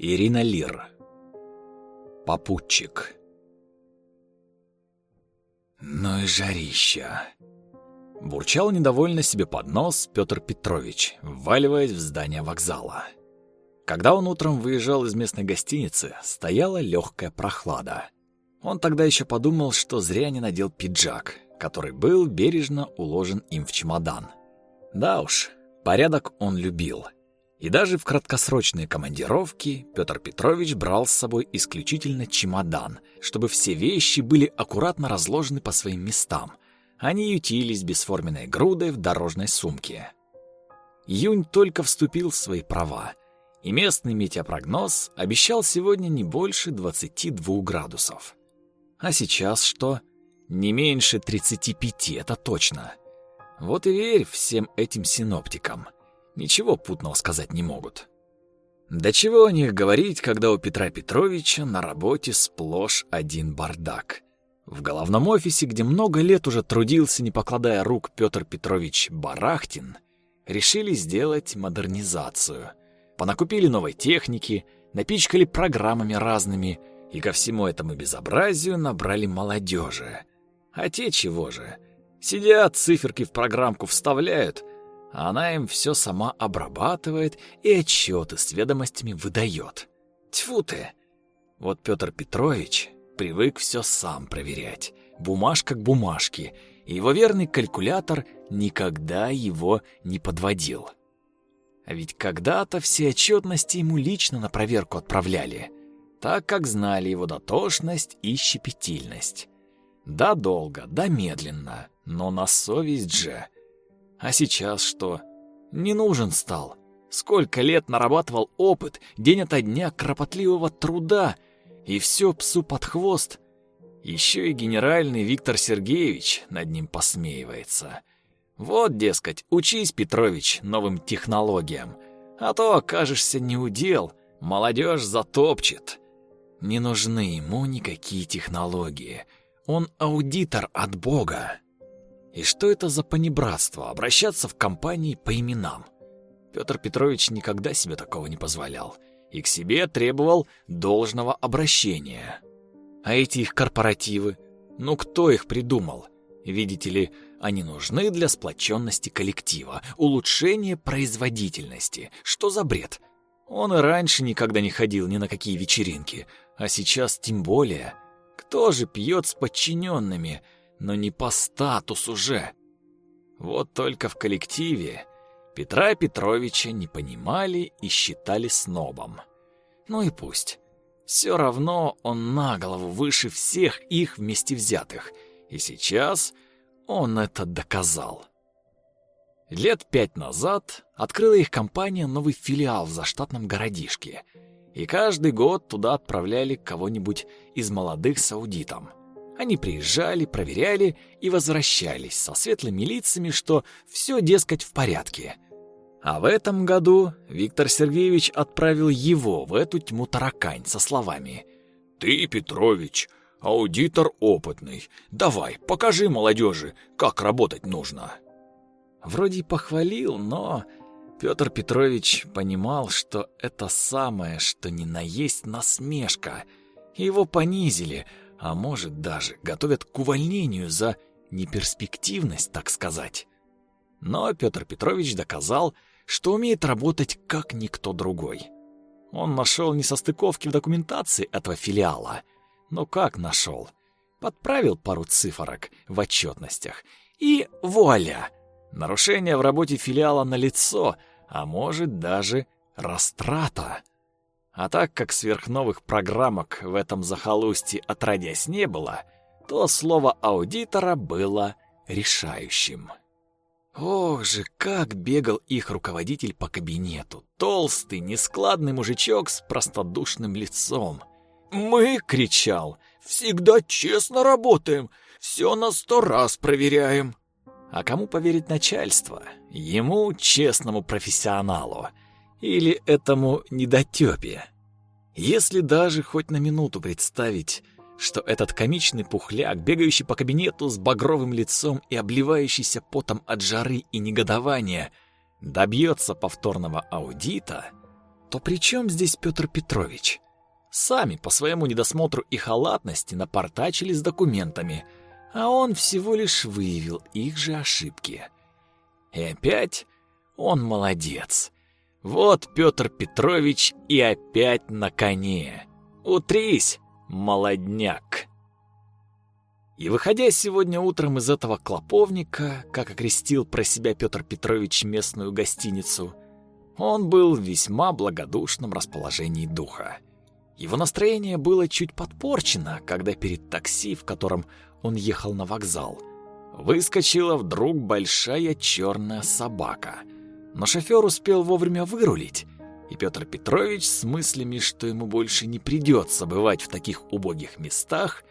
Ирина Лир. Попутчик. Ну и жарища. Бурчал недовольно себе под нос Петр Петрович, вваливаясь в здание вокзала. Когда он утром выезжал из местной гостиницы, стояла легкая прохлада. Он тогда еще подумал, что зря не надел пиджак, который был бережно уложен им в чемодан. Да уж, порядок он любил — и даже в краткосрочные командировки Петр Петрович брал с собой исключительно чемодан, чтобы все вещи были аккуратно разложены по своим местам. Они ютились бесформенной грудой в дорожной сумке. Июнь только вступил в свои права, и местный метеопрогноз обещал сегодня не больше 22 градусов. А сейчас что? Не меньше 35, это точно. Вот и верь всем этим синоптикам — ничего путного сказать не могут. Да чего о них говорить, когда у Петра Петровича на работе сплошь один бардак. В головном офисе, где много лет уже трудился, не покладая рук Петр Петрович Барахтин, решили сделать модернизацию. Понакупили новой техники, напичкали программами разными и ко всему этому безобразию набрали молодежи. А те чего же? Сидят, циферки в программку вставляют, она им все сама обрабатывает и отчеты с ведомостями выдает. Тьфу ты! Вот Петр Петрович привык все сам проверять, бумажка к бумажке, и его верный калькулятор никогда его не подводил. А ведь когда-то все отчетности ему лично на проверку отправляли, так как знали его дотошность и щепетильность. Да долго, да медленно, но на совесть же — а сейчас что? Не нужен стал. Сколько лет нарабатывал опыт, день ото дня кропотливого труда, и все псу под хвост. Еще и генеральный Виктор Сергеевич над ним посмеивается. Вот, дескать, учись, Петрович, новым технологиям, а то окажешься неудел, молодежь затопчет. Не нужны ему никакие технологии. Он аудитор от Бога. И что это за понебратство обращаться в компании по именам? Петр Петрович никогда себе такого не позволял и к себе требовал должного обращения. А эти их корпоративы, ну кто их придумал? Видите ли, они нужны для сплоченности коллектива, улучшения производительности. Что за бред? Он и раньше никогда не ходил ни на какие вечеринки, а сейчас тем более. Кто же пьет с подчиненными – но не по статусу же. Вот только в коллективе Петра Петровича не понимали и считали снобом. Ну и пусть. Все равно он на голову выше всех их вместе взятых, и сейчас он это доказал. Лет пять назад открыла их компания новый филиал в заштатном городишке, и каждый год туда отправляли кого-нибудь из молодых с аудитом. Они приезжали, проверяли и возвращались со светлыми лицами, что все, дескать, в порядке. А в этом году Виктор Сергеевич отправил его в эту тьму таракань со словами «Ты, Петрович, аудитор опытный, давай, покажи молодежи, как работать нужно». Вроде похвалил, но Петр Петрович понимал, что это самое, что ни на есть насмешка. Его понизили – а может даже готовят к увольнению за неперспективность, так сказать. Но Петр Петрович доказал, что умеет работать как никто другой. Он нашел несостыковки в документации этого филиала. Но как нашел? Подправил пару цифрок в отчетностях. И вуаля! Нарушение в работе филиала на лицо, а может даже растрата. А так как сверхновых программок в этом захолустье отродясь не было, то слово аудитора было решающим. Ох же, как бегал их руководитель по кабинету. Толстый, нескладный мужичок с простодушным лицом. «Мы!» — кричал. «Всегда честно работаем, все на сто раз проверяем». А кому поверить начальство? Ему, честному профессионалу — или этому недотёпе. Если даже хоть на минуту представить, что этот комичный пухляк, бегающий по кабинету с багровым лицом и обливающийся потом от жары и негодования, добьется повторного аудита, то при чем здесь Петр Петрович? Сами по своему недосмотру и халатности напортачили с документами, а он всего лишь выявил их же ошибки. И опять он молодец. Вот Петр Петрович и опять на коне. Утрись, молодняк. И выходя сегодня утром из этого клоповника, как окрестил про себя Петр Петрович местную гостиницу, он был в весьма благодушном расположении духа. Его настроение было чуть подпорчено, когда перед такси, в котором он ехал на вокзал, выскочила вдруг большая черная собака. Но шофер успел вовремя вырулить, и Петр Петрович с мыслями, что ему больше не придется бывать в таких убогих местах,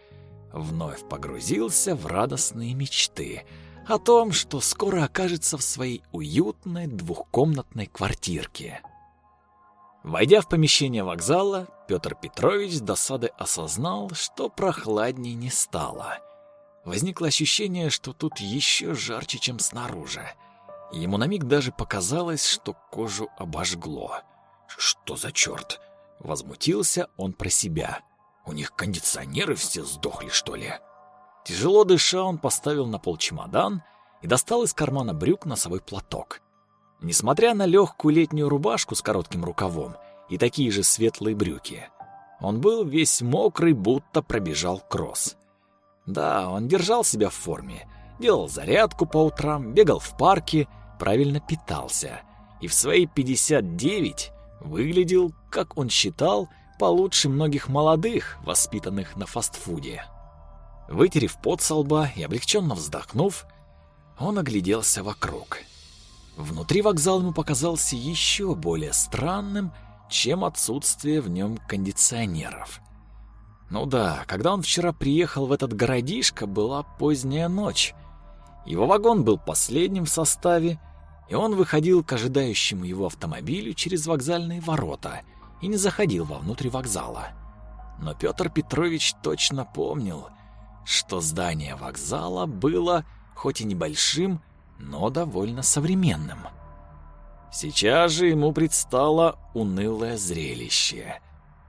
вновь погрузился в радостные мечты о том, что скоро окажется в своей уютной двухкомнатной квартирке. Войдя в помещение вокзала, Петр Петрович с досадой осознал, что прохладней не стало. Возникло ощущение, что тут еще жарче, чем снаружи. Ему на миг даже показалось, что кожу обожгло. «Что за черт?» Возмутился он про себя. У них кондиционеры все сдохли, что ли? Тяжело дыша, он поставил на пол чемодан и достал из кармана брюк носовой платок. Несмотря на легкую летнюю рубашку с коротким рукавом и такие же светлые брюки, он был весь мокрый, будто пробежал кросс. Да, он держал себя в форме, делал зарядку по утрам, бегал в парке, правильно питался и в свои 59 выглядел, как он считал, получше многих молодых, воспитанных на фастфуде. Вытерев пот со лба и облегченно вздохнув, он огляделся вокруг. Внутри вокзал ему показался еще более странным, чем отсутствие в нем кондиционеров. Ну да, когда он вчера приехал в этот городишко, была поздняя ночь. Его вагон был последним в составе, и он выходил к ожидающему его автомобилю через вокзальные ворота — и не заходил вовнутрь вокзала. Но Петр Петрович точно помнил, что здание вокзала было хоть и небольшим, но довольно современным. Сейчас же ему предстало унылое зрелище.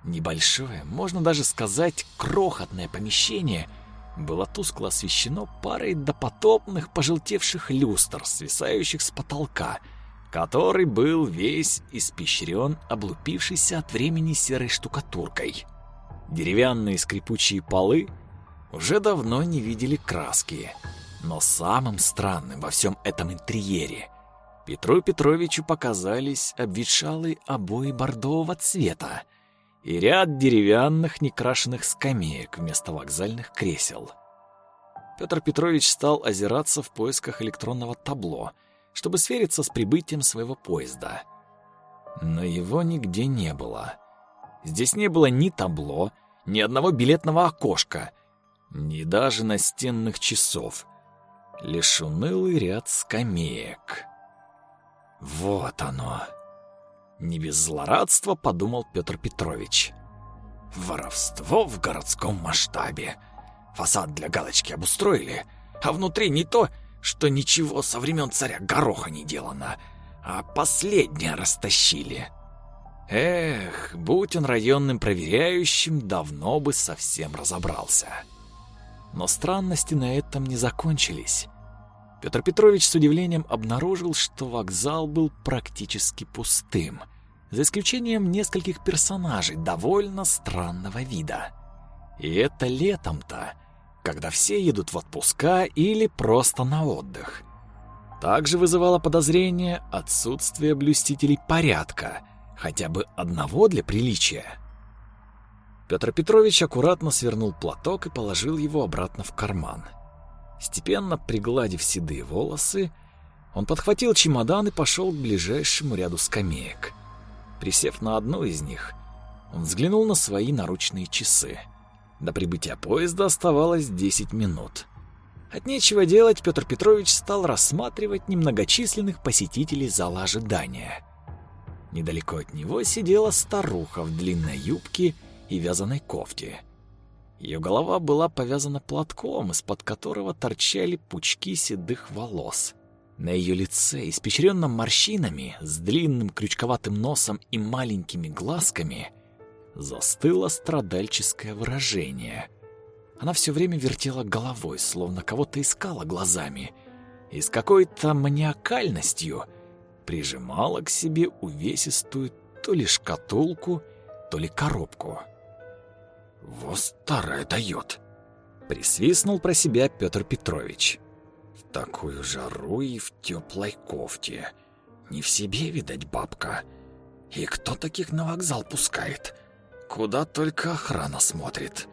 Небольшое, можно даже сказать, крохотное помещение было тускло освещено парой допотопных пожелтевших люстр, свисающих с потолка — который был весь испещрен облупившейся от времени серой штукатуркой. Деревянные скрипучие полы уже давно не видели краски, но самым странным во всем этом интерьере Петру Петровичу показались обветшалые обои бордового цвета и ряд деревянных некрашенных скамеек вместо вокзальных кресел. Петр Петрович стал озираться в поисках электронного табло — чтобы свериться с прибытием своего поезда. Но его нигде не было. Здесь не было ни табло, ни одного билетного окошка, ни даже настенных часов. Лишь унылый ряд скамеек. Вот оно. Не без злорадства подумал Петр Петрович. Воровство в городском масштабе. Фасад для галочки обустроили, а внутри не то, что ничего со времен царя Гороха не делано, а последнее растащили. Эх, будь он районным проверяющим, давно бы совсем разобрался. Но странности на этом не закончились. Петр Петрович с удивлением обнаружил, что вокзал был практически пустым, за исключением нескольких персонажей довольно странного вида. И это летом-то, когда все едут в отпуска или просто на отдых. Также вызывало подозрение отсутствие блюстителей порядка, хотя бы одного для приличия. Петр Петрович аккуратно свернул платок и положил его обратно в карман. Степенно пригладив седые волосы, он подхватил чемодан и пошел к ближайшему ряду скамеек. Присев на одну из них, он взглянул на свои наручные часы — до прибытия поезда оставалось 10 минут. От нечего делать Петр Петрович стал рассматривать немногочисленных посетителей зала ожидания. Недалеко от него сидела старуха в длинной юбке и вязаной кофте. Ее голова была повязана платком, из-под которого торчали пучки седых волос. На ее лице, испещренном морщинами, с длинным крючковатым носом и маленькими глазками, застыло страдальческое выражение. Она все время вертела головой, словно кого-то искала глазами, и с какой-то маниакальностью прижимала к себе увесистую то ли шкатулку, то ли коробку. «Во старая дает!» — присвистнул про себя Петр Петрович. «В такую жару и в теплой кофте. Не в себе, видать, бабка. И кто таких на вокзал пускает?» Куда только охрана смотрит.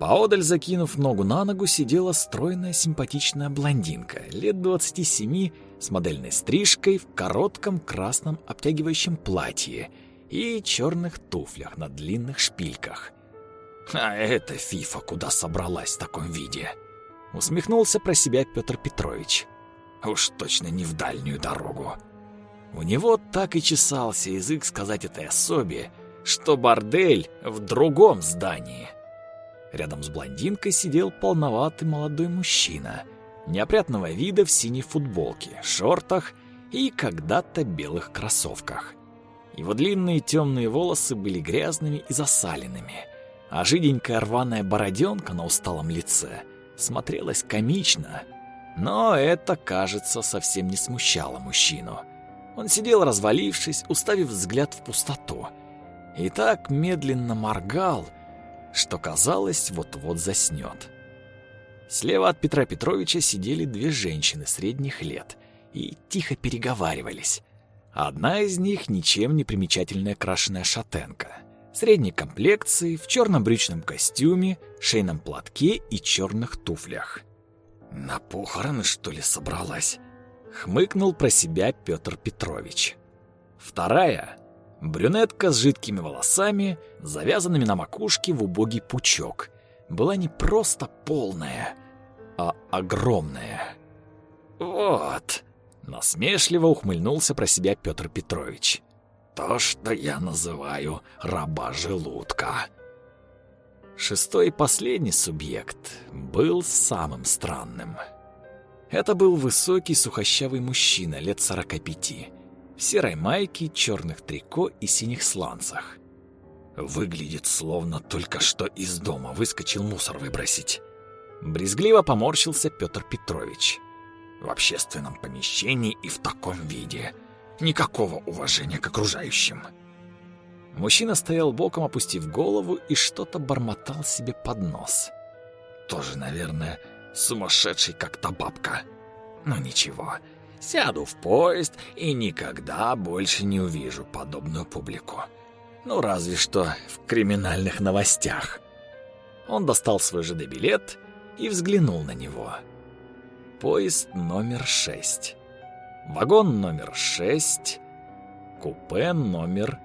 Поодаль, закинув ногу на ногу, сидела стройная симпатичная блондинка, лет 27, с модельной стрижкой, в коротком красном обтягивающем платье и черных туфлях на длинных шпильках. «А эта фифа куда собралась в таком виде?» Усмехнулся про себя Петр Петрович. «Уж точно не в дальнюю дорогу». У него так и чесался язык сказать этой особе, что бордель в другом здании. Рядом с блондинкой сидел полноватый молодой мужчина, неопрятного вида в синей футболке, шортах и когда-то белых кроссовках. Его длинные темные волосы были грязными и засаленными, а жиденькая рваная бороденка на усталом лице смотрелась комично, но это, кажется, совсем не смущало мужчину. Он сидел развалившись, уставив взгляд в пустоту — и так медленно моргал, что казалось, вот-вот заснет. Слева от Петра Петровича сидели две женщины средних лет и тихо переговаривались. Одна из них ничем не примечательная крашеная шатенка, средней комплекции, в черном брючном костюме, шейном платке и черных туфлях. «На похороны, что ли, собралась?» — хмыкнул про себя Петр Петрович. Вторая Брюнетка с жидкими волосами, завязанными на макушке в убогий пучок, была не просто полная, а огромная. «Вот!» — насмешливо ухмыльнулся про себя Петр Петрович. «То, что я называю раба желудка». Шестой и последний субъект был самым странным. Это был высокий сухощавый мужчина лет сорока пяти, в серой майке, черных трико и синих сланцах. Выглядит, словно только что из дома выскочил мусор выбросить. Брезгливо поморщился Петр Петрович. В общественном помещении и в таком виде. Никакого уважения к окружающим. Мужчина стоял боком, опустив голову, и что-то бормотал себе под нос. Тоже, наверное, сумасшедший как-то бабка. Но ничего, Сяду в поезд и никогда больше не увижу подобную публику. Ну, разве что в криминальных новостях. Он достал свой ЖД-билет и взглянул на него. Поезд номер шесть. Вагон номер шесть. Купе номер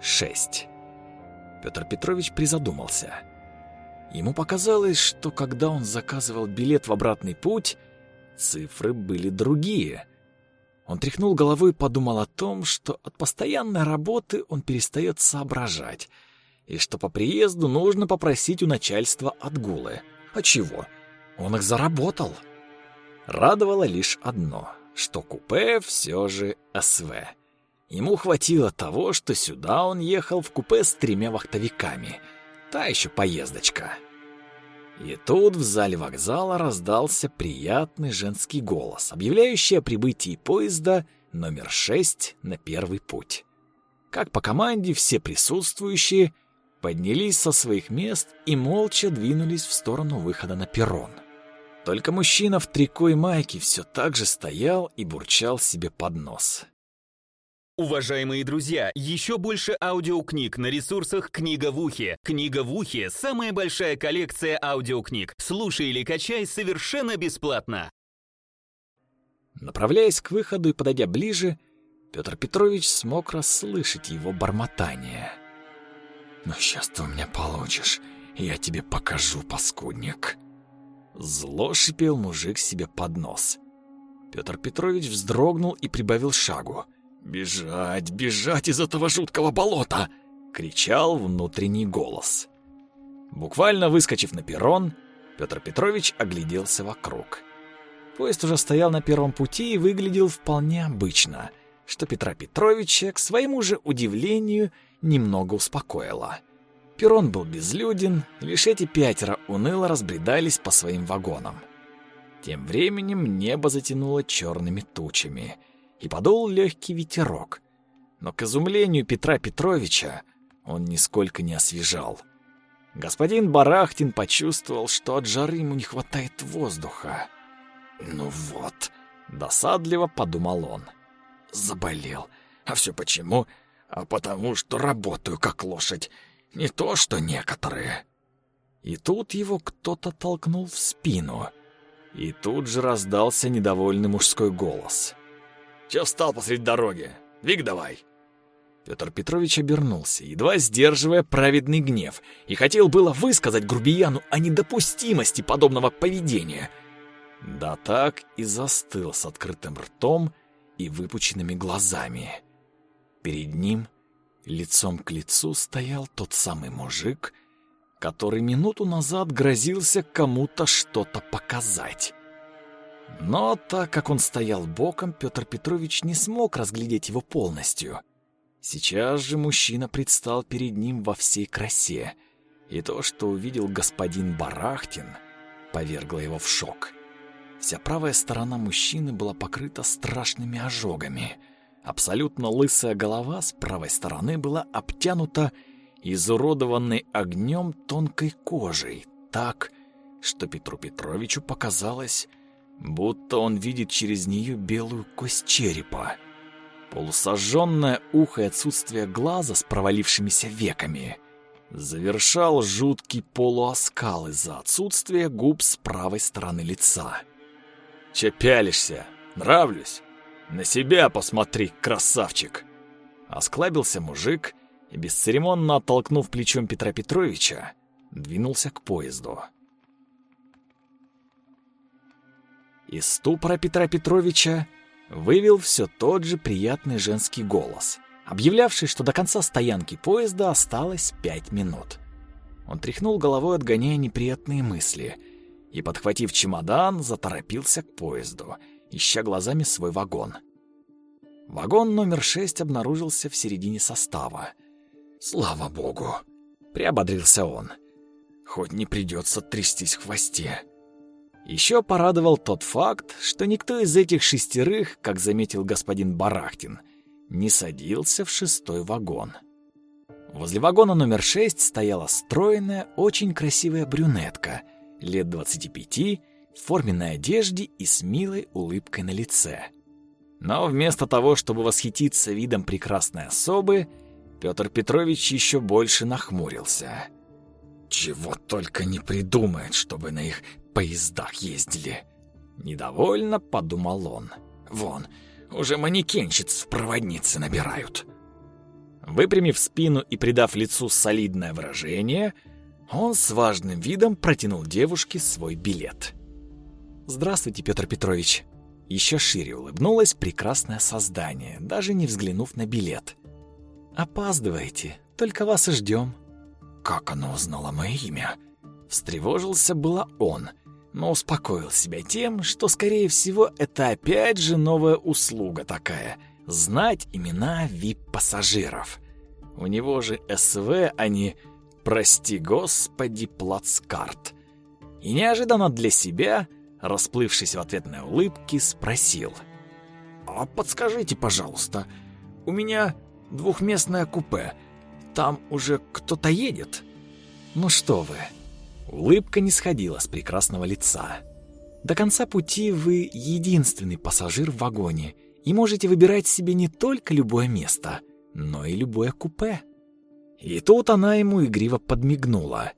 шесть. Петр Петрович призадумался. Ему показалось, что когда он заказывал билет в обратный путь, цифры были другие. Он тряхнул головой и подумал о том, что от постоянной работы он перестает соображать, и что по приезду нужно попросить у начальства отгулы. А чего? Он их заработал. Радовало лишь одно, что купе все же СВ. Ему хватило того, что сюда он ехал в купе с тремя вахтовиками. Та еще поездочка. И тут в зале вокзала раздался приятный женский голос, объявляющий о прибытии поезда номер 6 на первый путь. Как по команде все присутствующие поднялись со своих мест и молча двинулись в сторону выхода на перрон. Только мужчина в трико и майке все так же стоял и бурчал себе под нос. Уважаемые друзья, еще больше аудиокниг на ресурсах «Книга в ухе». «Книга в ухе» — самая большая коллекция аудиокниг. Слушай или качай совершенно бесплатно. Направляясь к выходу и подойдя ближе, Петр Петрович смог расслышать его бормотание. «Ну, сейчас ты у меня получишь, я тебе покажу, паскудник». Зло шипел мужик себе под нос. Петр Петрович вздрогнул и прибавил шагу — «Бежать, бежать из этого жуткого болота!» — кричал внутренний голос. Буквально выскочив на перрон, Петр Петрович огляделся вокруг. Поезд уже стоял на первом пути и выглядел вполне обычно, что Петра Петровича, к своему же удивлению, немного успокоило. Перрон был безлюден, лишь эти пятеро уныло разбредались по своим вагонам. Тем временем небо затянуло черными тучами, и подул легкий ветерок. Но к изумлению Петра Петровича он нисколько не освежал. Господин Барахтин почувствовал, что от жары ему не хватает воздуха. «Ну вот», — досадливо подумал он. «Заболел. А все почему? А потому что работаю как лошадь. Не то, что некоторые». И тут его кто-то толкнул в спину. И тут же раздался недовольный мужской голос. «Чё встал посреди дороги? Двиг давай!» Петр Петрович обернулся, едва сдерживая праведный гнев, и хотел было высказать грубияну о недопустимости подобного поведения. Да так и застыл с открытым ртом и выпученными глазами. Перед ним, лицом к лицу, стоял тот самый мужик, который минуту назад грозился кому-то что-то показать. Но так как он стоял боком, Петр Петрович не смог разглядеть его полностью — Сейчас же мужчина предстал перед ним во всей красе, и то, что увидел господин Барахтин, повергло его в шок. Вся правая сторона мужчины была покрыта страшными ожогами. Абсолютно лысая голова с правой стороны была обтянута изуродованной огнем тонкой кожей, так, что Петру Петровичу показалось, будто он видит через нее белую кость черепа. Полусожженное ухо и отсутствие глаза с провалившимися веками завершал жуткий полуоскал из-за отсутствия губ с правой стороны лица. «Че пялишься? Нравлюсь? На себя посмотри, красавчик!» Осклабился мужик и, бесцеремонно оттолкнув плечом Петра Петровича, двинулся к поезду. Из ступора Петра Петровича вывел все тот же приятный женский голос, объявлявший, что до конца стоянки поезда осталось пять минут. Он тряхнул головой, отгоняя неприятные мысли, и, подхватив чемодан, заторопился к поезду, ища глазами свой вагон. Вагон номер шесть обнаружился в середине состава. «Слава богу!» — приободрился он. «Хоть не придется трястись в хвосте». Еще порадовал тот факт, что никто из этих шестерых, как заметил господин Барахтин, не садился в шестой вагон. Возле вагона номер шесть стояла стройная, очень красивая брюнетка, лет 25, в форменной одежде и с милой улыбкой на лице. Но вместо того, чтобы восхититься видом прекрасной особы, Петр Петрович еще больше нахмурился. Чего только не придумает, чтобы на их поездах ездили. Недовольно подумал он. Вон, уже манекенщиц в проводницы набирают. Выпрямив спину и придав лицу солидное выражение, он с важным видом протянул девушке свой билет. «Здравствуйте, Петр Петрович». Еще шире улыбнулось прекрасное создание, даже не взглянув на билет. «Опаздываете, только вас и ждем». «Как она узнала мое имя?» Встревожился было он – но успокоил себя тем, что, скорее всего, это опять же новая услуга такая — знать имена вип-пассажиров. У него же СВ, а не «Прости господи, плацкарт». И неожиданно для себя, расплывшись в ответной улыбке, спросил. «А подскажите, пожалуйста, у меня двухместное купе. Там уже кто-то едет?» «Ну что вы!» Улыбка не сходила с прекрасного лица. До конца пути вы единственный пассажир в вагоне и можете выбирать себе не только любое место, но и любое купе. И тут она ему игриво подмигнула,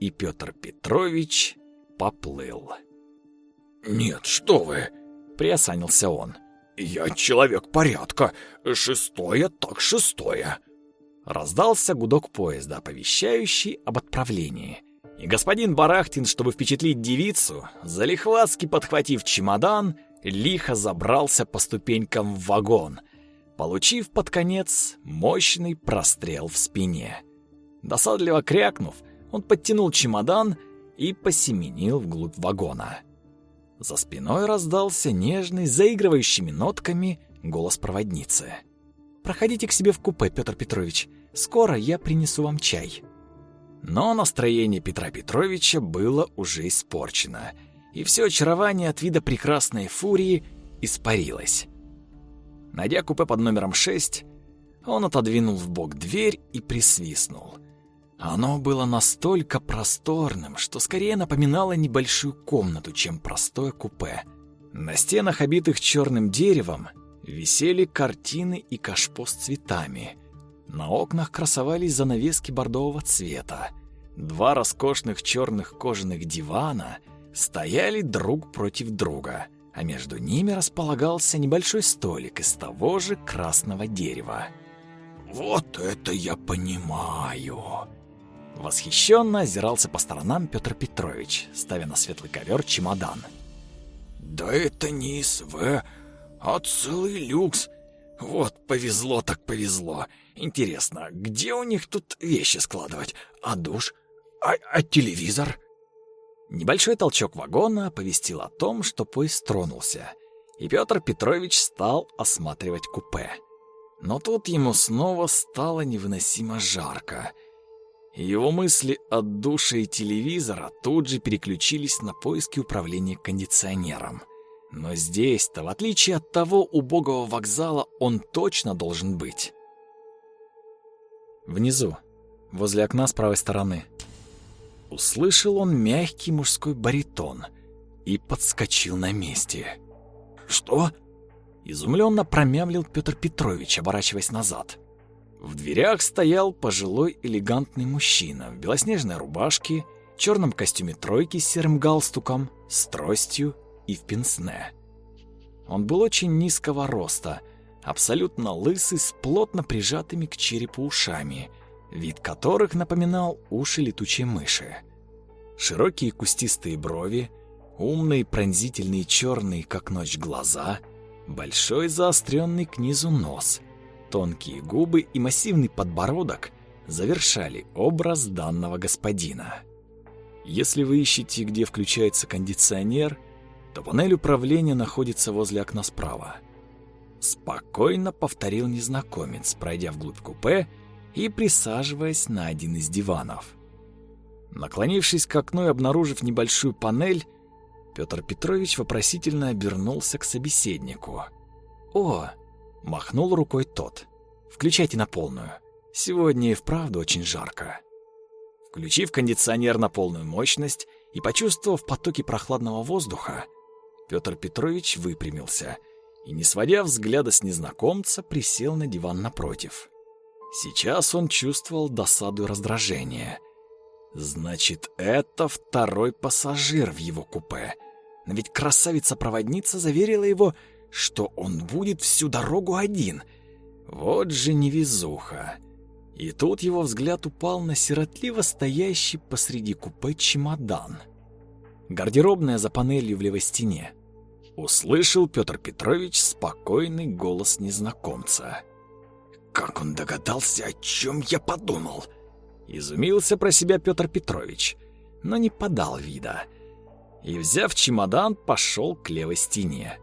и Петр Петрович поплыл. «Нет, что вы!» — приосанился он. «Я человек порядка. Шестое так шестое!» Раздался гудок поезда, оповещающий об отправлении. И господин Барахтин, чтобы впечатлить девицу, залихватски подхватив чемодан, лихо забрался по ступенькам в вагон, получив под конец мощный прострел в спине. Досадливо крякнув, он подтянул чемодан и посеменил вглубь вагона. За спиной раздался нежный, заигрывающими нотками голос проводницы. «Проходите к себе в купе, Петр Петрович. Скоро я принесу вам чай». Но настроение Петра Петровича было уже испорчено, и все очарование от вида прекрасной фурии испарилось. Найдя купе под номером 6, он отодвинул в бок дверь и присвистнул. Оно было настолько просторным, что скорее напоминало небольшую комнату, чем простое купе. На стенах, обитых черным деревом, висели картины и кашпо с цветами. На окнах красовались занавески бордового цвета. Два роскошных черных кожаных дивана стояли друг против друга, а между ними располагался небольшой столик из того же красного дерева. «Вот это я понимаю!» Восхищенно озирался по сторонам Петр Петрович, ставя на светлый ковер чемодан. «Да это не СВ, а целый люкс. Вот повезло так повезло. Интересно, где у них тут вещи складывать? А душ? А, а телевизор?» Небольшой толчок вагона оповестил о том, что поезд тронулся, и Петр Петрович стал осматривать купе. Но тут ему снова стало невыносимо жарко — его мысли от души и телевизора тут же переключились на поиски управления кондиционером. Но здесь-то, в отличие от того убогого вокзала, он точно должен быть. Внизу, возле окна с правой стороны. Услышал он мягкий мужской баритон и подскочил на месте. «Что?» Изумленно промямлил Петр Петрович, оборачиваясь назад. В дверях стоял пожилой элегантный мужчина в белоснежной рубашке, черном костюме тройки с серым галстуком, с тростью и в пенсне. Он был очень низкого роста, абсолютно лысый, с плотно прижатыми к черепу ушами, вид которых напоминал уши летучей мыши. Широкие кустистые брови, умные пронзительные черные, как ночь, глаза, большой заостренный к низу нос — Тонкие губы и массивный подбородок завершали образ данного господина. Если вы ищете, где включается кондиционер, то панель управления находится возле окна справа. Спокойно повторил незнакомец, пройдя вглубь купе и присаживаясь на один из диванов. Наклонившись к окну и обнаружив небольшую панель, Петр Петрович вопросительно обернулся к собеседнику. «О, Махнул рукой тот. «Включайте на полную. Сегодня и вправду очень жарко». Включив кондиционер на полную мощность и почувствовав потоки прохладного воздуха, Петр Петрович выпрямился и, не сводя взгляда с незнакомца, присел на диван напротив. Сейчас он чувствовал досаду и раздражение. Значит, это второй пассажир в его купе. Но ведь красавица-проводница заверила его, что он будет всю дорогу один. Вот же невезуха. И тут его взгляд упал на сиротливо стоящий посреди купе чемодан. Гардеробная за панелью в левой стене. Услышал Петр Петрович спокойный голос незнакомца. «Как он догадался, о чем я подумал?» Изумился про себя Петр Петрович, но не подал вида. И, взяв чемодан, пошел к левой стене.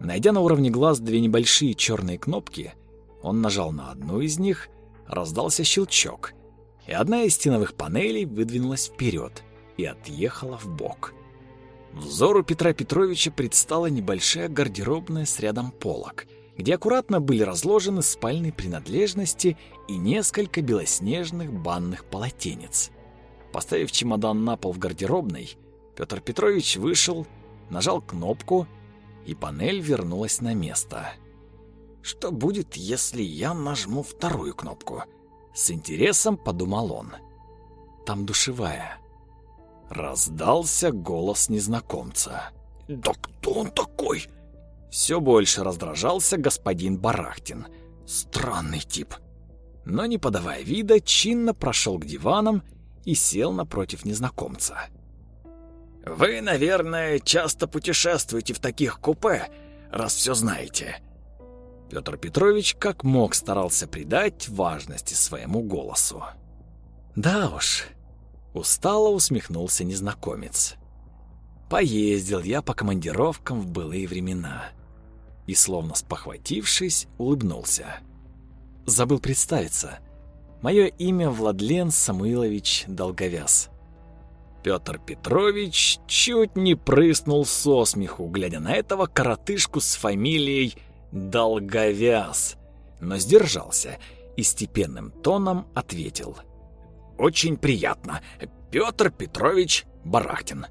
Найдя на уровне глаз две небольшие черные кнопки, он нажал на одну из них, раздался щелчок, и одна из стеновых панелей выдвинулась вперед и отъехала в бок. Взору Петра Петровича предстала небольшая гардеробная с рядом полок, где аккуратно были разложены спальные принадлежности и несколько белоснежных банных полотенец. Поставив чемодан на пол в гардеробной, Петр Петрович вышел, нажал кнопку, и панель вернулась на место. Что будет, если я нажму вторую кнопку? С интересом подумал он. Там душевая. Раздался голос незнакомца. «Да кто он такой?» Все больше раздражался господин Барахтин. Странный тип. Но не подавая вида, чинно прошел к диванам и сел напротив незнакомца. Вы, наверное, часто путешествуете в таких купе, раз все знаете. Петр Петрович как мог старался придать важности своему голосу. Да уж, устало усмехнулся незнакомец. Поездил я по командировкам в былые времена. И, словно спохватившись, улыбнулся. Забыл представиться. Мое имя Владлен Самуилович Долговяз. Петр Петрович чуть не прыснул со смеху, глядя на этого коротышку с фамилией Долговяз, но сдержался и степенным тоном ответил. «Очень приятно. Петр Петрович Барахтин».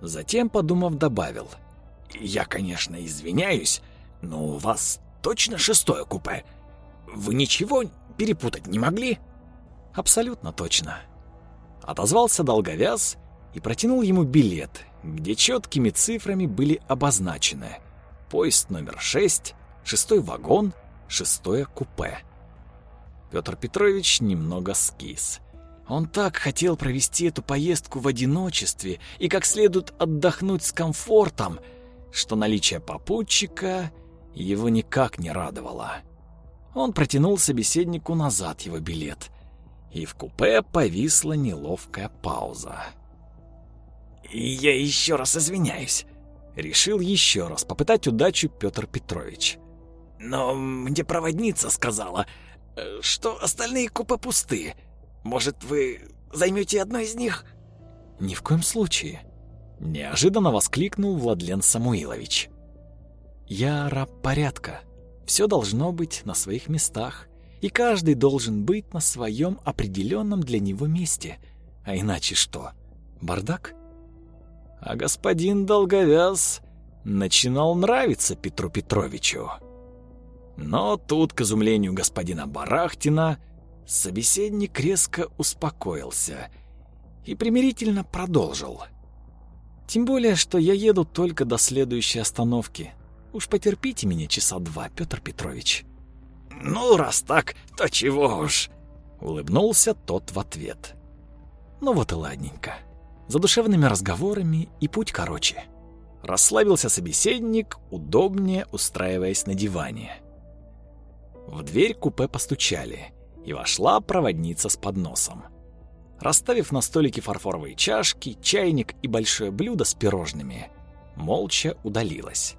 Затем, подумав, добавил. «Я, конечно, извиняюсь, но у вас точно шестое купе. Вы ничего перепутать не могли?» «Абсолютно точно». Отозвался долговяз и протянул ему билет, где четкими цифрами были обозначены поезд номер 6, шестой вагон, шестое купе. Петр Петрович немного скис. Он так хотел провести эту поездку в одиночестве и как следует отдохнуть с комфортом, что наличие попутчика его никак не радовало. Он протянул собеседнику назад его билет, и в купе повисла неловкая пауза. «Я еще раз извиняюсь», — решил еще раз попытать удачу Петр Петрович. «Но мне проводница сказала, э, что остальные купе пусты. Может, вы займете одно из них?» «Ни в коем случае», — неожиданно воскликнул Владлен Самуилович. «Я раб порядка. Все должно быть на своих местах, и каждый должен быть на своем определенном для него месте. А иначе что? Бардак?» А господин Долговяз начинал нравиться Петру Петровичу. Но тут, к изумлению господина Барахтина, собеседник резко успокоился и примирительно продолжил. «Тем более, что я еду только до следующей остановки. Уж потерпите меня часа два, Петр Петрович». «Ну, раз так, то чего уж», — улыбнулся тот в ответ. «Ну вот и ладненько» задушевными разговорами и путь короче. Расслабился собеседник, удобнее устраиваясь на диване. В дверь купе постучали, и вошла проводница с подносом. Расставив на столике фарфоровые чашки, чайник и большое блюдо с пирожными, молча удалилась.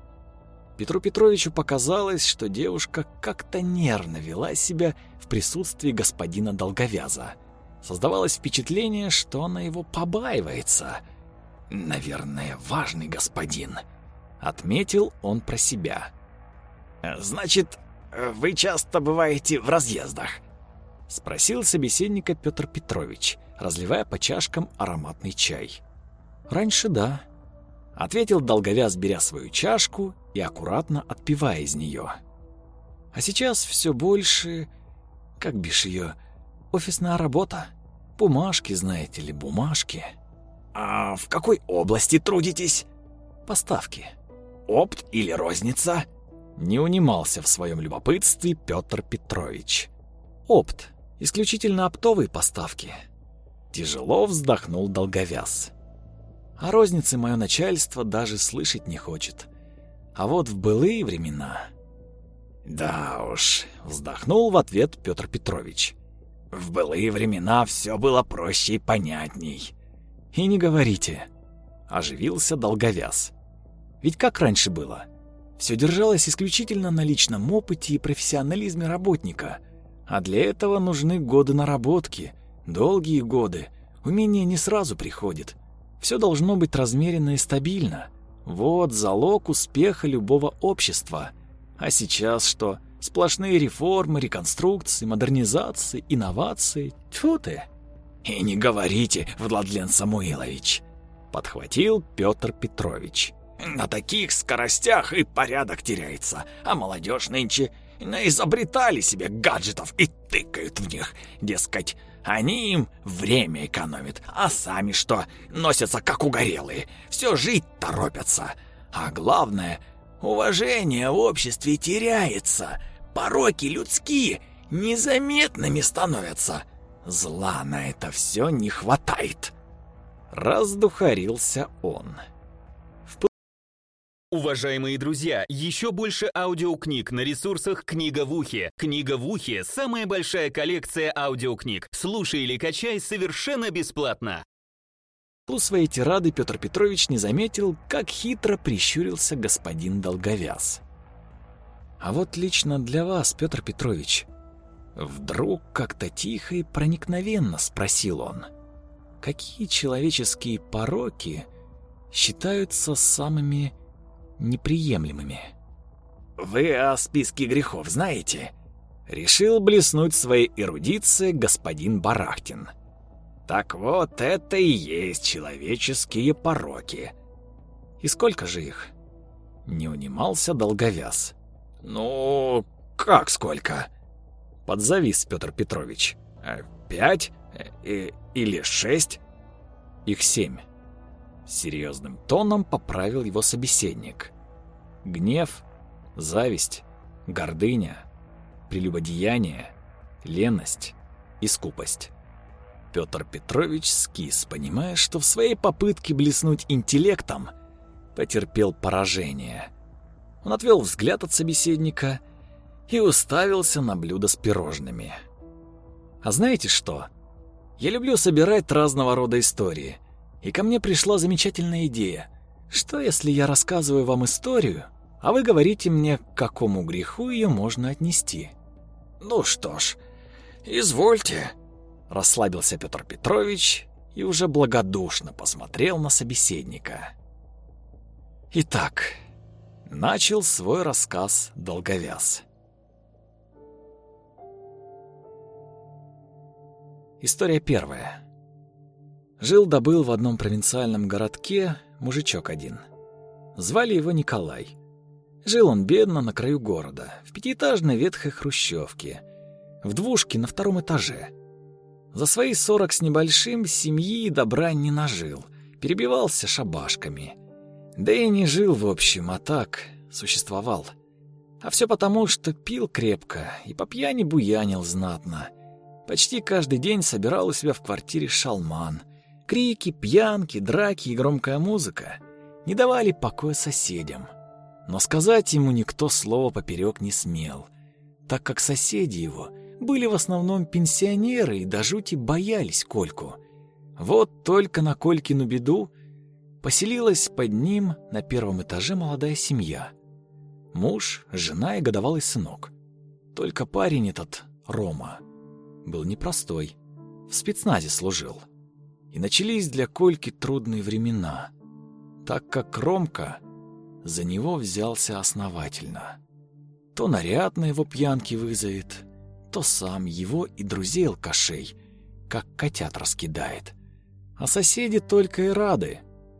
Петру Петровичу показалось, что девушка как-то нервно вела себя в присутствии господина Долговяза — Создавалось впечатление, что она его побаивается. «Наверное, важный господин», — отметил он про себя. «Значит, вы часто бываете в разъездах?» — спросил собеседника Петр Петрович, разливая по чашкам ароматный чай. «Раньше да», — ответил долговяз, беря свою чашку и аккуратно отпивая из нее. «А сейчас все больше, как бишь ее, офисная работа. Бумажки, знаете ли, бумажки. А в какой области трудитесь? Поставки. Опт или розница? Не унимался в своем любопытстве Петр Петрович. Опт. Исключительно оптовые поставки. Тяжело вздохнул долговяз. О рознице мое начальство даже слышать не хочет. А вот в былые времена... Да уж, вздохнул в ответ Петр Петрович. В былые времена все было проще и понятней. И не говорите. Оживился долговяз. Ведь как раньше было? Все держалось исключительно на личном опыте и профессионализме работника. А для этого нужны годы наработки, долгие годы. Умение не сразу приходит. Все должно быть размеренно и стабильно. Вот залог успеха любого общества. А сейчас что? Сплошные реформы, реконструкции, модернизации, инновации. Тьфу ты! И не говорите, Владлен Самуилович, подхватил Петр Петрович. На таких скоростях и порядок теряется, а молодежь нынче изобретали себе гаджетов и тыкают в них. Дескать, они им время экономят, а сами что, носятся как угорелые, все жить торопятся. А главное, уважение в обществе теряется — пороки людские незаметными становятся. Зла на это все не хватает. Раздухарился он. Уважаемые друзья, еще больше аудиокниг на ресурсах «Книга в ухе». «Книга в ухе» — самая большая коллекция аудиокниг. Слушай или качай совершенно бесплатно. У своей тирады Петр Петрович не заметил, как хитро прищурился господин Долговяз. А вот лично для вас, Петр Петрович, вдруг как-то тихо и проникновенно спросил он, какие человеческие пороки считаются самыми неприемлемыми? Вы о списке грехов знаете? Решил блеснуть своей эрудицией господин Барахтин. Так вот, это и есть человеческие пороки. И сколько же их? Не унимался долговяз. Ну, как сколько? Подзавис Петр Петрович. «Э, пять? Э, или шесть? Их семь. Серьезным тоном поправил его собеседник. Гнев, зависть, гордыня, прелюбодеяние, леность и скупость. Петр Петрович скис, понимая, что в своей попытке блеснуть интеллектом потерпел поражение. Он отвел взгляд от собеседника и уставился на блюдо с пирожными. «А знаете что? Я люблю собирать разного рода истории, и ко мне пришла замечательная идея. Что, если я рассказываю вам историю, а вы говорите мне, к какому греху ее можно отнести?» «Ну что ж, извольте», Расслабился Петр Петрович и уже благодушно посмотрел на собеседника. Итак, начал свой рассказ долговяз. История первая. Жил-добыл в одном провинциальном городке мужичок один. Звали его Николай. Жил он бедно на краю города, в пятиэтажной ветхой хрущевке, в двушке на втором этаже – за свои сорок с небольшим семьи добра не нажил, перебивался шабашками. Да и не жил, в общем, а так существовал. А все потому, что пил крепко и по пьяни буянил знатно. Почти каждый день собирал у себя в квартире шалман. Крики, пьянки, драки и громкая музыка не давали покоя соседям. Но сказать ему никто слова поперек не смел, так как соседи его — были в основном пенсионеры и до жути боялись Кольку. Вот только на Колькину беду поселилась под ним на первом этаже молодая семья. Муж, жена и годовалый сынок. Только парень этот, Рома, был непростой. В спецназе служил. И начались для Кольки трудные времена, так как Ромка за него взялся основательно. То наряд на его пьянки вызовет, то сам его и друзей алкашей, как котят раскидает. А соседи только и рады,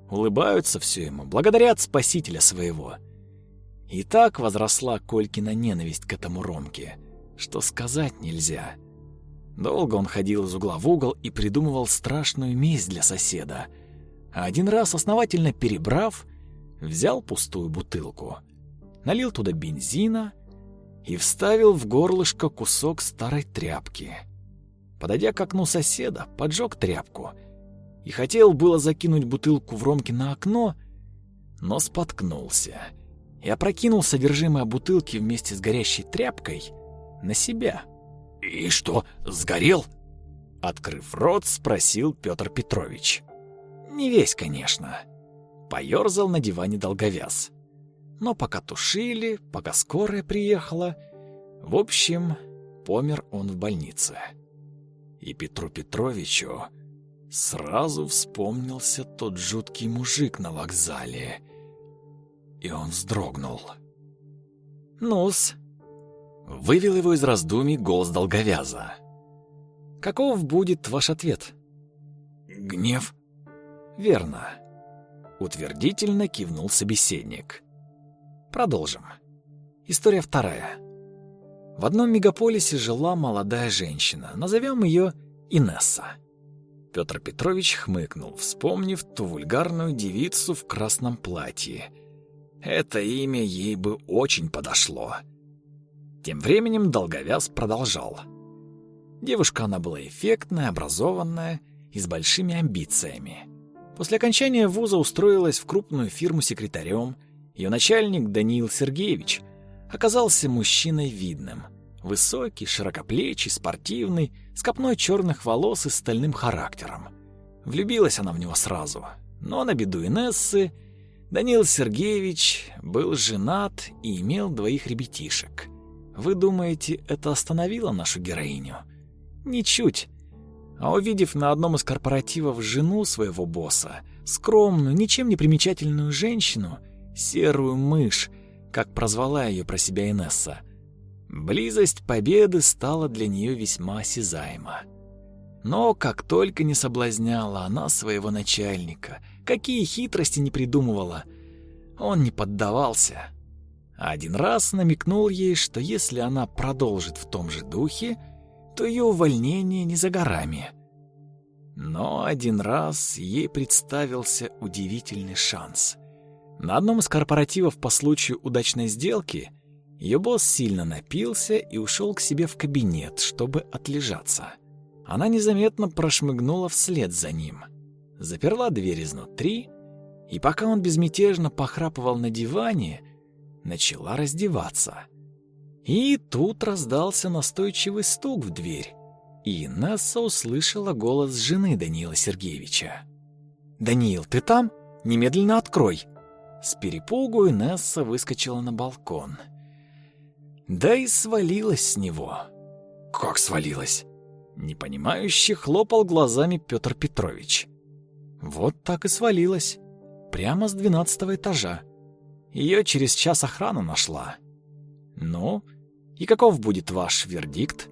улыбаются все ему, благодарят спасителя своего. И так возросла Колькина ненависть к этому Ромке, что сказать нельзя. Долго он ходил из угла в угол и придумывал страшную месть для соседа. А один раз, основательно перебрав, взял пустую бутылку, налил туда бензина — и вставил в горлышко кусок старой тряпки. Подойдя к окну соседа, поджег тряпку и хотел было закинуть бутылку в ромки на окно, но споткнулся и опрокинул содержимое бутылки вместе с горящей тряпкой на себя. «И что, сгорел?» Открыв рот, спросил Петр Петрович. «Не весь, конечно». Поёрзал на диване долговяз. Но пока тушили, пока скорая приехала, в общем, помер он в больнице. И Петру Петровичу сразу вспомнился тот жуткий мужик на вокзале. И он вздрогнул. «Ну-с», — вывел его из раздумий голос долговяза. «Каков будет ваш ответ?» «Гнев?» «Верно», — утвердительно кивнул собеседник. Продолжим. История вторая. В одном мегаполисе жила молодая женщина. Назовем ее Инесса. Петр Петрович хмыкнул, вспомнив ту вульгарную девицу в красном платье. Это имя ей бы очень подошло. Тем временем Долговяз продолжал. Девушка она была эффектная, образованная и с большими амбициями. После окончания вуза устроилась в крупную фирму секретарем, ее начальник Даниил Сергеевич оказался мужчиной видным. Высокий, широкоплечий, спортивный, с копной черных волос и стальным характером. Влюбилась она в него сразу. Но на беду Инессы Даниил Сергеевич был женат и имел двоих ребятишек. Вы думаете, это остановило нашу героиню? Ничуть. А увидев на одном из корпоративов жену своего босса, скромную, ничем не примечательную женщину, серую мышь, как прозвала ее про себя Инесса, близость победы стала для нее весьма осязаема. Но как только не соблазняла она своего начальника, какие хитрости не придумывала, он не поддавался. Один раз намекнул ей, что если она продолжит в том же духе, то ее увольнение не за горами. Но один раз ей представился удивительный шанс. На одном из корпоративов по случаю удачной сделки ее босс сильно напился и ушел к себе в кабинет, чтобы отлежаться. Она незаметно прошмыгнула вслед за ним, заперла дверь изнутри, и пока он безмятежно похрапывал на диване, начала раздеваться. И тут раздался настойчивый стук в дверь, и Инесса услышала голос жены Даниила Сергеевича. «Даниил, ты там? Немедленно открой!» С перепугу Инесса выскочила на балкон. Да и свалилась с него. «Как свалилась?» Непонимающе хлопал глазами Петр Петрович. Вот так и свалилась. Прямо с двенадцатого этажа. Ее через час охрана нашла. Ну, и каков будет ваш вердикт?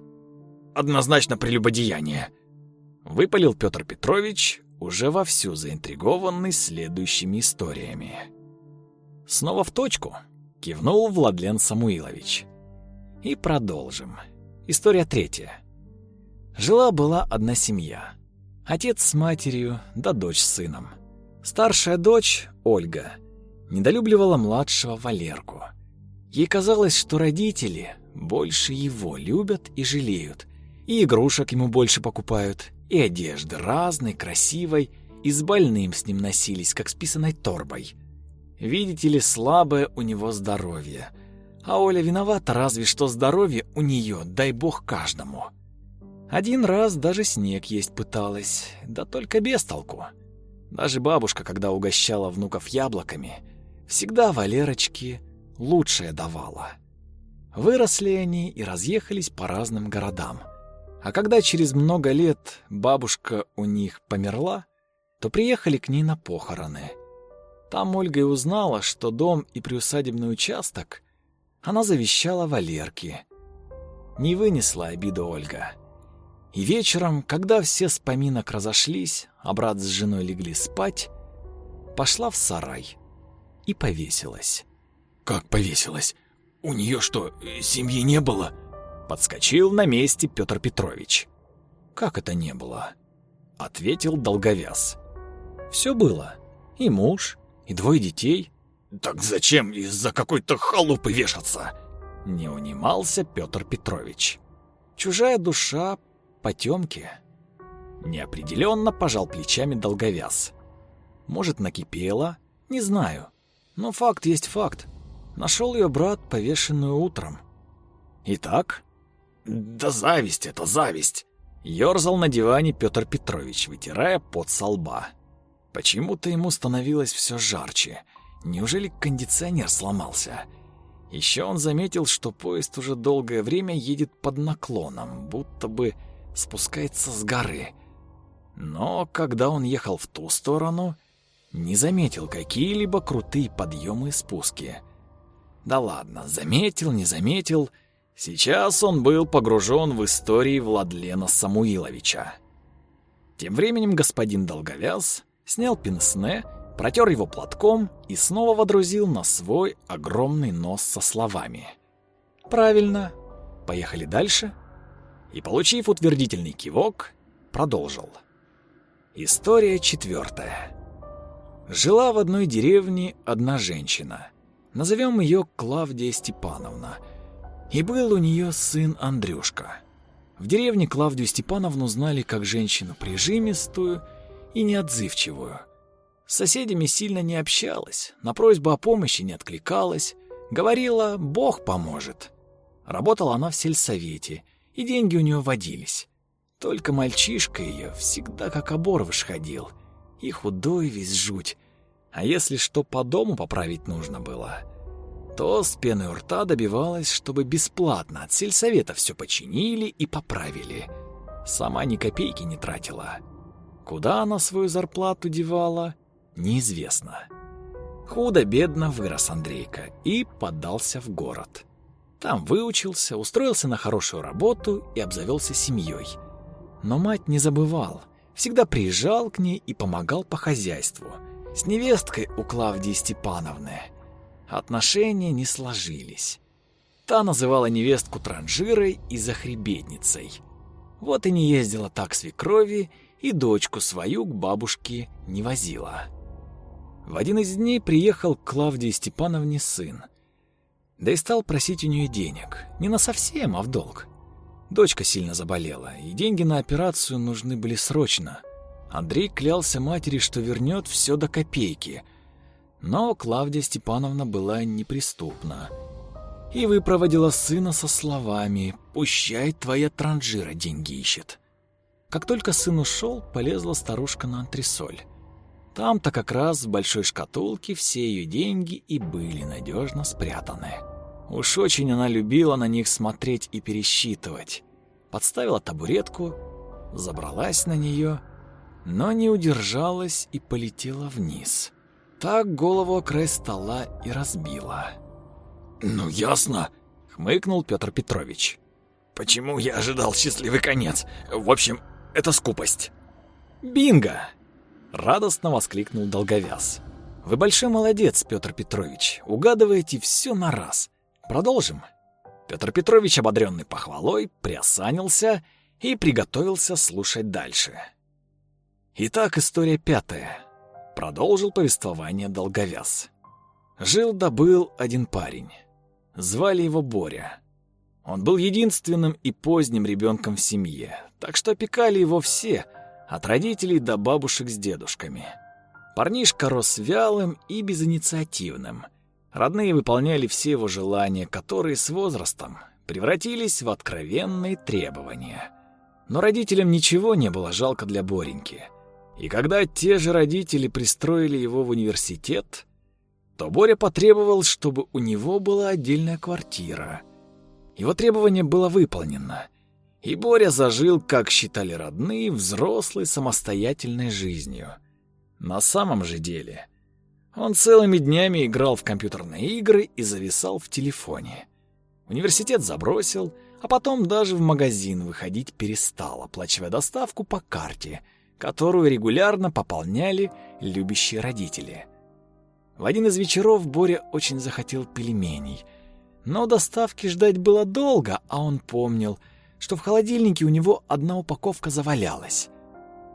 Однозначно прелюбодеяние. Выпалил Петр Петрович, уже вовсю заинтригованный следующими историями. Снова в точку, кивнул Владлен Самуилович. И продолжим. История третья. Жила-была одна семья. Отец с матерью, да дочь с сыном. Старшая дочь, Ольга, недолюбливала младшего Валерку. Ей казалось, что родители больше его любят и жалеют, и игрушек ему больше покупают, и одежды разной, красивой, и с больным с ним носились, как с писаной торбой. Видите ли, слабое у него здоровье. А Оля виновата разве что здоровье у нее, дай бог каждому. Один раз даже снег есть пыталась, да только без толку. Даже бабушка, когда угощала внуков яблоками, всегда Валерочке лучшее давала. Выросли они и разъехались по разным городам. А когда через много лет бабушка у них померла, то приехали к ней на похороны. Там Ольга и узнала, что дом и приусадебный участок она завещала Валерке. Не вынесла обиду Ольга. И вечером, когда все с поминок разошлись, а брат с женой легли спать, пошла в сарай и повесилась. «Как повесилась? У нее что, семьи не было?» Подскочил на месте Петр Петрович. «Как это не было?» Ответил долговяз. «Все было. И муж, и двое детей». «Так зачем из-за какой-то халупы вешаться?» Не унимался Петр Петрович. Чужая душа потемки. Неопределенно пожал плечами долговяз. Может, накипело? Не знаю. Но факт есть факт. Нашел ее брат, повешенную утром. Итак? Да зависть это, зависть. Ёрзал на диване Петр Петрович, вытирая пот со лба. Почему-то ему становилось все жарче. Неужели кондиционер сломался? Еще он заметил, что поезд уже долгое время едет под наклоном, будто бы спускается с горы. Но когда он ехал в ту сторону, не заметил какие-либо крутые подъемы и спуски. Да ладно, заметил, не заметил. Сейчас он был погружен в истории Владлена Самуиловича. Тем временем господин Долговяз снял пенсне, протер его платком и снова водрузил на свой огромный нос со словами. «Правильно. Поехали дальше?» и, получив утвердительный кивок, продолжил. История четвертая. Жила в одной деревне одна женщина. Назовем ее Клавдия Степановна. И был у нее сын Андрюшка. В деревне Клавдию Степановну знали как женщину прижимистую и неотзывчивую. С соседями сильно не общалась, на просьбу о помощи не откликалась, говорила «Бог поможет». Работала она в сельсовете – и деньги у нее водились. Только мальчишка ее всегда как оборвыш ходил. И худой весь жуть. А если что по дому поправить нужно было, то с пеной у рта добивалась, чтобы бесплатно от сельсовета все починили и поправили. Сама ни копейки не тратила. Куда она свою зарплату девала, неизвестно. Худо-бедно вырос Андрейка и подался в город. Там выучился, устроился на хорошую работу и обзавелся семьей. Но мать не забывал, всегда приезжал к ней и помогал по хозяйству. С невесткой у Клавдии Степановны отношения не сложились. Та называла невестку транжирой и захребетницей. Вот и не ездила так свекрови, и дочку свою к бабушке не возила. В один из дней приехал к Клавдии Степановне сын. Да и стал просить у нее денег. Не на совсем, а в долг. Дочка сильно заболела, и деньги на операцию нужны были срочно. Андрей клялся матери, что вернет все до копейки. Но Клавдия Степановна была неприступна. И выпроводила сына со словами «Пущай твоя транжира деньги ищет». Как только сын ушел, полезла старушка на антресоль. Там-то как раз в большой шкатулке все ее деньги и были надежно спрятаны. Уж очень она любила на них смотреть и пересчитывать. Подставила табуретку, забралась на нее, но не удержалась и полетела вниз. Так голову о край стола и разбила. «Ну, ясно», — хмыкнул Петр Петрович. «Почему я ожидал счастливый конец? В общем, это скупость». «Бинго!» Радостно воскликнул долговяз. Вы большой молодец, Петр Петрович. Угадываете все на раз. Продолжим. Петр Петрович, ободренный похвалой, приосанился и приготовился слушать дальше. Итак, история пятая. Продолжил повествование долговяз. Жил да один парень. Звали его Боря. Он был единственным и поздним ребенком в семье, так что опекали его все — от родителей до бабушек с дедушками. Парнишка рос вялым и безинициативным. Родные выполняли все его желания, которые с возрастом превратились в откровенные требования. Но родителям ничего не было жалко для Бореньки. И когда те же родители пристроили его в университет, то Боря потребовал, чтобы у него была отдельная квартира. Его требование было выполнено, и Боря зажил, как считали родные, взрослой самостоятельной жизнью. На самом же деле он целыми днями играл в компьютерные игры и зависал в телефоне. Университет забросил, а потом даже в магазин выходить перестал, оплачивая доставку по карте, которую регулярно пополняли любящие родители. В один из вечеров Боря очень захотел пельменей, но доставки ждать было долго, а он помнил — что в холодильнике у него одна упаковка завалялась.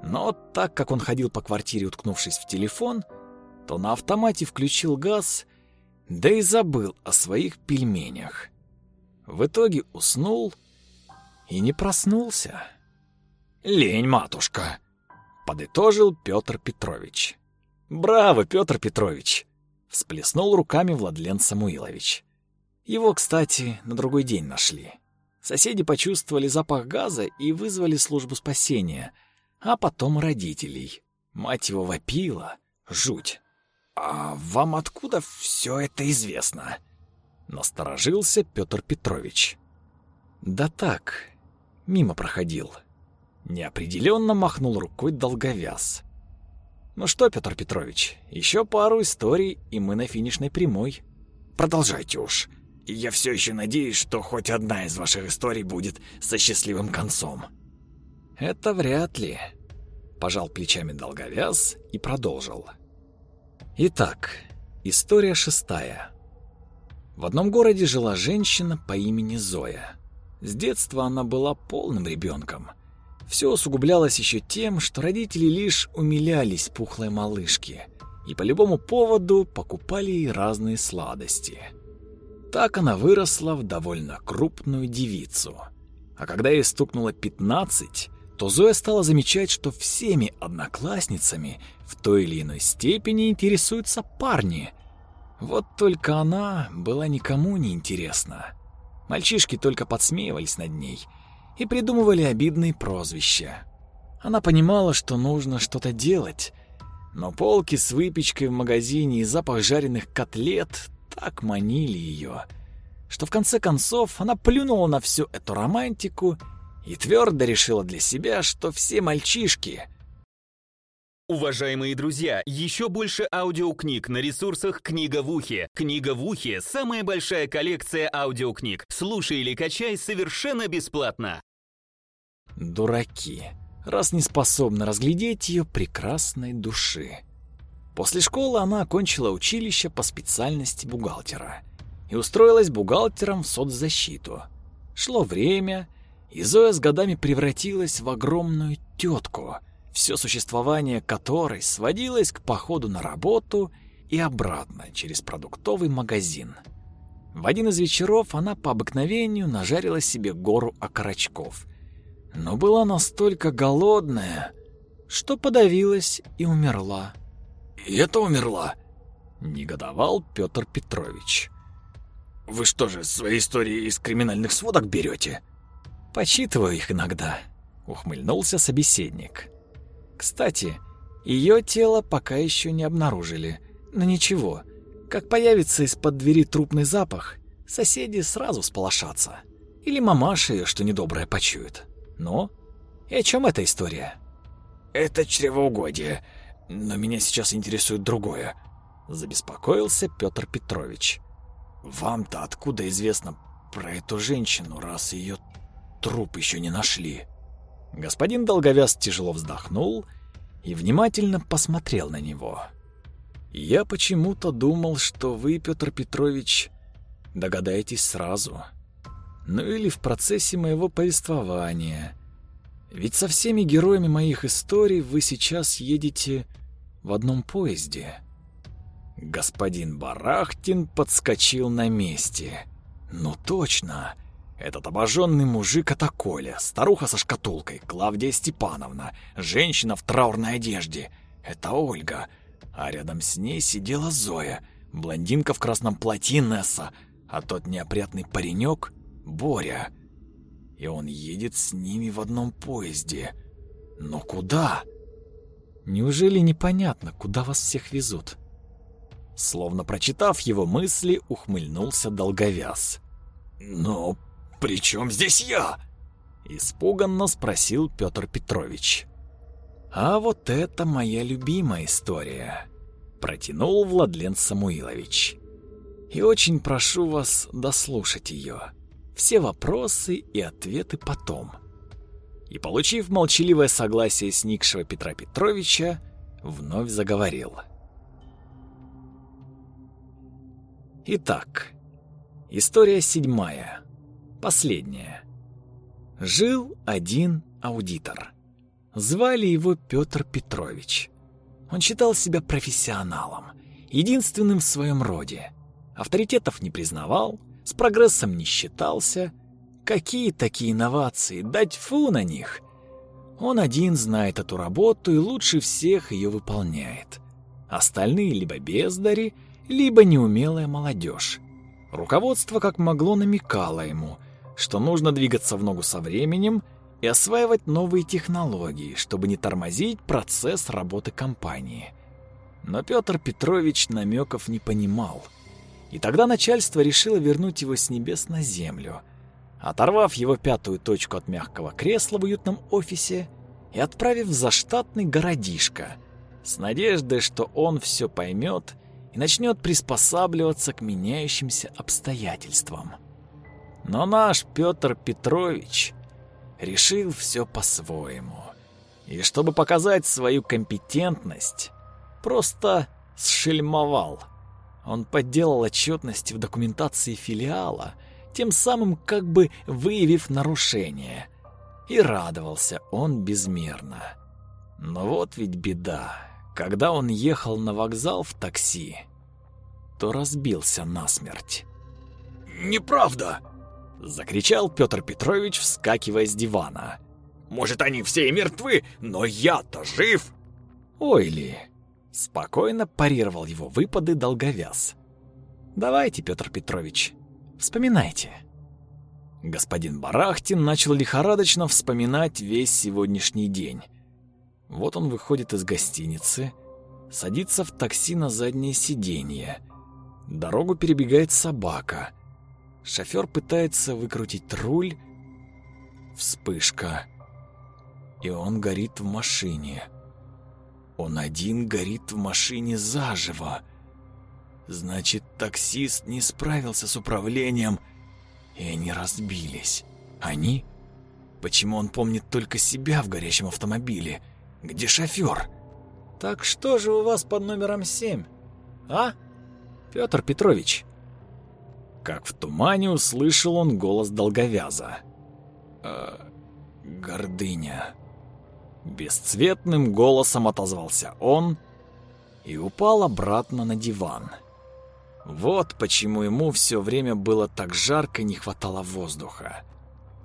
Но так как он ходил по квартире, уткнувшись в телефон, то на автомате включил газ, да и забыл о своих пельменях. В итоге уснул и не проснулся. «Лень, матушка!» — подытожил Петр Петрович. «Браво, Петр Петрович!» — всплеснул руками Владлен Самуилович. Его, кстати, на другой день нашли. Соседи почувствовали запах газа и вызвали службу спасения, а потом родителей. Мать его вопила. Жуть. «А вам откуда все это известно?» Насторожился Петр Петрович. «Да так, мимо проходил». Неопределенно махнул рукой долговяз. «Ну что, Петр Петрович, еще пару историй, и мы на финишной прямой». «Продолжайте уж я все еще надеюсь, что хоть одна из ваших историй будет со счастливым концом». «Это вряд ли», — пожал плечами долговяз и продолжил. Итак, история шестая. В одном городе жила женщина по имени Зоя. С детства она была полным ребенком. Все усугублялось еще тем, что родители лишь умилялись пухлой малышке и по любому поводу покупали ей разные сладости — так она выросла в довольно крупную девицу. А когда ей стукнуло 15, то Зоя стала замечать, что всеми одноклассницами в той или иной степени интересуются парни. Вот только она была никому не интересна. Мальчишки только подсмеивались над ней и придумывали обидные прозвища. Она понимала, что нужно что-то делать, но полки с выпечкой в магазине и запах жареных котлет так манили ее, что в конце концов она плюнула на всю эту романтику и твердо решила для себя, что все мальчишки — Уважаемые друзья, еще больше аудиокниг на ресурсах «Книга в ухе». «Книга в ухе» — самая большая коллекция аудиокниг. Слушай или качай совершенно бесплатно. Дураки, раз не способны разглядеть ее прекрасной души. После школы она окончила училище по специальности бухгалтера и устроилась бухгалтером в соцзащиту. Шло время, и Зоя с годами превратилась в огромную тетку — все существование которой сводилось к походу на работу и обратно через продуктовый магазин. В один из вечеров она по обыкновению нажарила себе гору окорочков, но была настолько голодная, что подавилась и умерла. «И это умерла?» — негодовал Петр Петрович. «Вы что же, свои истории из криминальных сводок берете?» «Почитываю их иногда», — ухмыльнулся собеседник. Кстати, ее тело пока еще не обнаружили. Но ничего, как появится из-под двери трупный запах, соседи сразу сполошатся. Или мамаша ее что недоброе почует. Но и о чем эта история? Это чревоугодие, но меня сейчас интересует другое. Забеспокоился Петр Петрович. Вам-то откуда известно про эту женщину, раз ее труп еще не нашли? Господин Долговяз тяжело вздохнул и внимательно посмотрел на него. «Я почему-то думал, что вы, Петр Петрович, догадаетесь сразу. Ну или в процессе моего повествования. Ведь со всеми героями моих историй вы сейчас едете в одном поезде». Господин Барахтин подскочил на месте. «Ну точно!» Этот обожженный мужик — это Коля, старуха со шкатулкой, Клавдия Степановна, женщина в траурной одежде — это Ольга, а рядом с ней сидела Зоя, блондинка в красном платье Несса, а тот неопрятный паренек — Боря. И он едет с ними в одном поезде. Но куда? Неужели непонятно, куда вас всех везут? Словно прочитав его мысли, ухмыльнулся долговяз. «Но «При чем здесь я?» Испуганно спросил Петр Петрович. «А вот это моя любимая история», — протянул Владлен Самуилович. «И очень прошу вас дослушать ее. Все вопросы и ответы потом». И, получив молчаливое согласие сникшего Петра Петровича, вновь заговорил. Итак, история седьмая. Последнее. Жил один аудитор. Звали его Петр Петрович. Он считал себя профессионалом, единственным в своем роде. Авторитетов не признавал, с прогрессом не считался. Какие такие инновации? Дать фу на них! Он один знает эту работу и лучше всех ее выполняет. Остальные либо бездари, либо неумелая молодежь. Руководство как могло намекало ему – что нужно двигаться в ногу со временем и осваивать новые технологии, чтобы не тормозить процесс работы компании. Но Петр Петрович намеков не понимал. И тогда начальство решило вернуть его с небес на землю, оторвав его пятую точку от мягкого кресла в уютном офисе и отправив в заштатный городишко, с надеждой, что он все поймет и начнет приспосабливаться к меняющимся обстоятельствам. Но наш Петр Петрович решил все по-своему. И чтобы показать свою компетентность, просто сшельмовал. Он подделал отчетности в документации филиала, тем самым как бы выявив нарушение. И радовался он безмерно. Но вот ведь беда. Когда он ехал на вокзал в такси, то разбился насмерть. «Неправда!» Закричал Петр Петрович, вскакивая с дивана. «Может, они все и мертвы, но я-то жив!» «Ой ли!» Спокойно парировал его выпады долговяз. «Давайте, Петр Петрович, вспоминайте». Господин Барахтин начал лихорадочно вспоминать весь сегодняшний день. Вот он выходит из гостиницы, садится в такси на заднее сиденье. Дорогу перебегает собака. Шофер пытается выкрутить руль. Вспышка. И он горит в машине. Он один горит в машине заживо. Значит, таксист не справился с управлением, и они разбились. Они? Почему он помнит только себя в горящем автомобиле? Где шофер? Так что же у вас под номером семь? А? Петр Петрович. Как в тумане услышал он голос долговяза. «Э, гордыня. Бесцветным голосом отозвался он и упал обратно на диван. Вот почему ему все время было так жарко не хватало воздуха.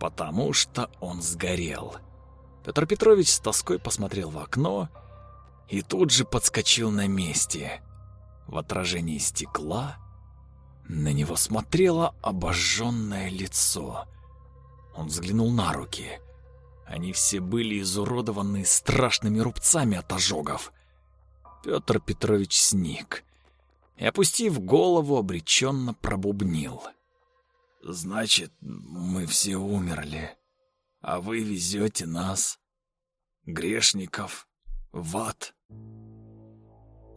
Потому что он сгорел. Петр Петрович с тоской посмотрел в окно и тут же подскочил на месте. В отражении стекла на него смотрело обожженное лицо. Он взглянул на руки. Они все были изуродованы страшными рубцами от ожогов. Петр Петрович сник и, опустив голову, обреченно пробубнил. «Значит, мы все умерли, а вы везете нас, грешников, в ад?»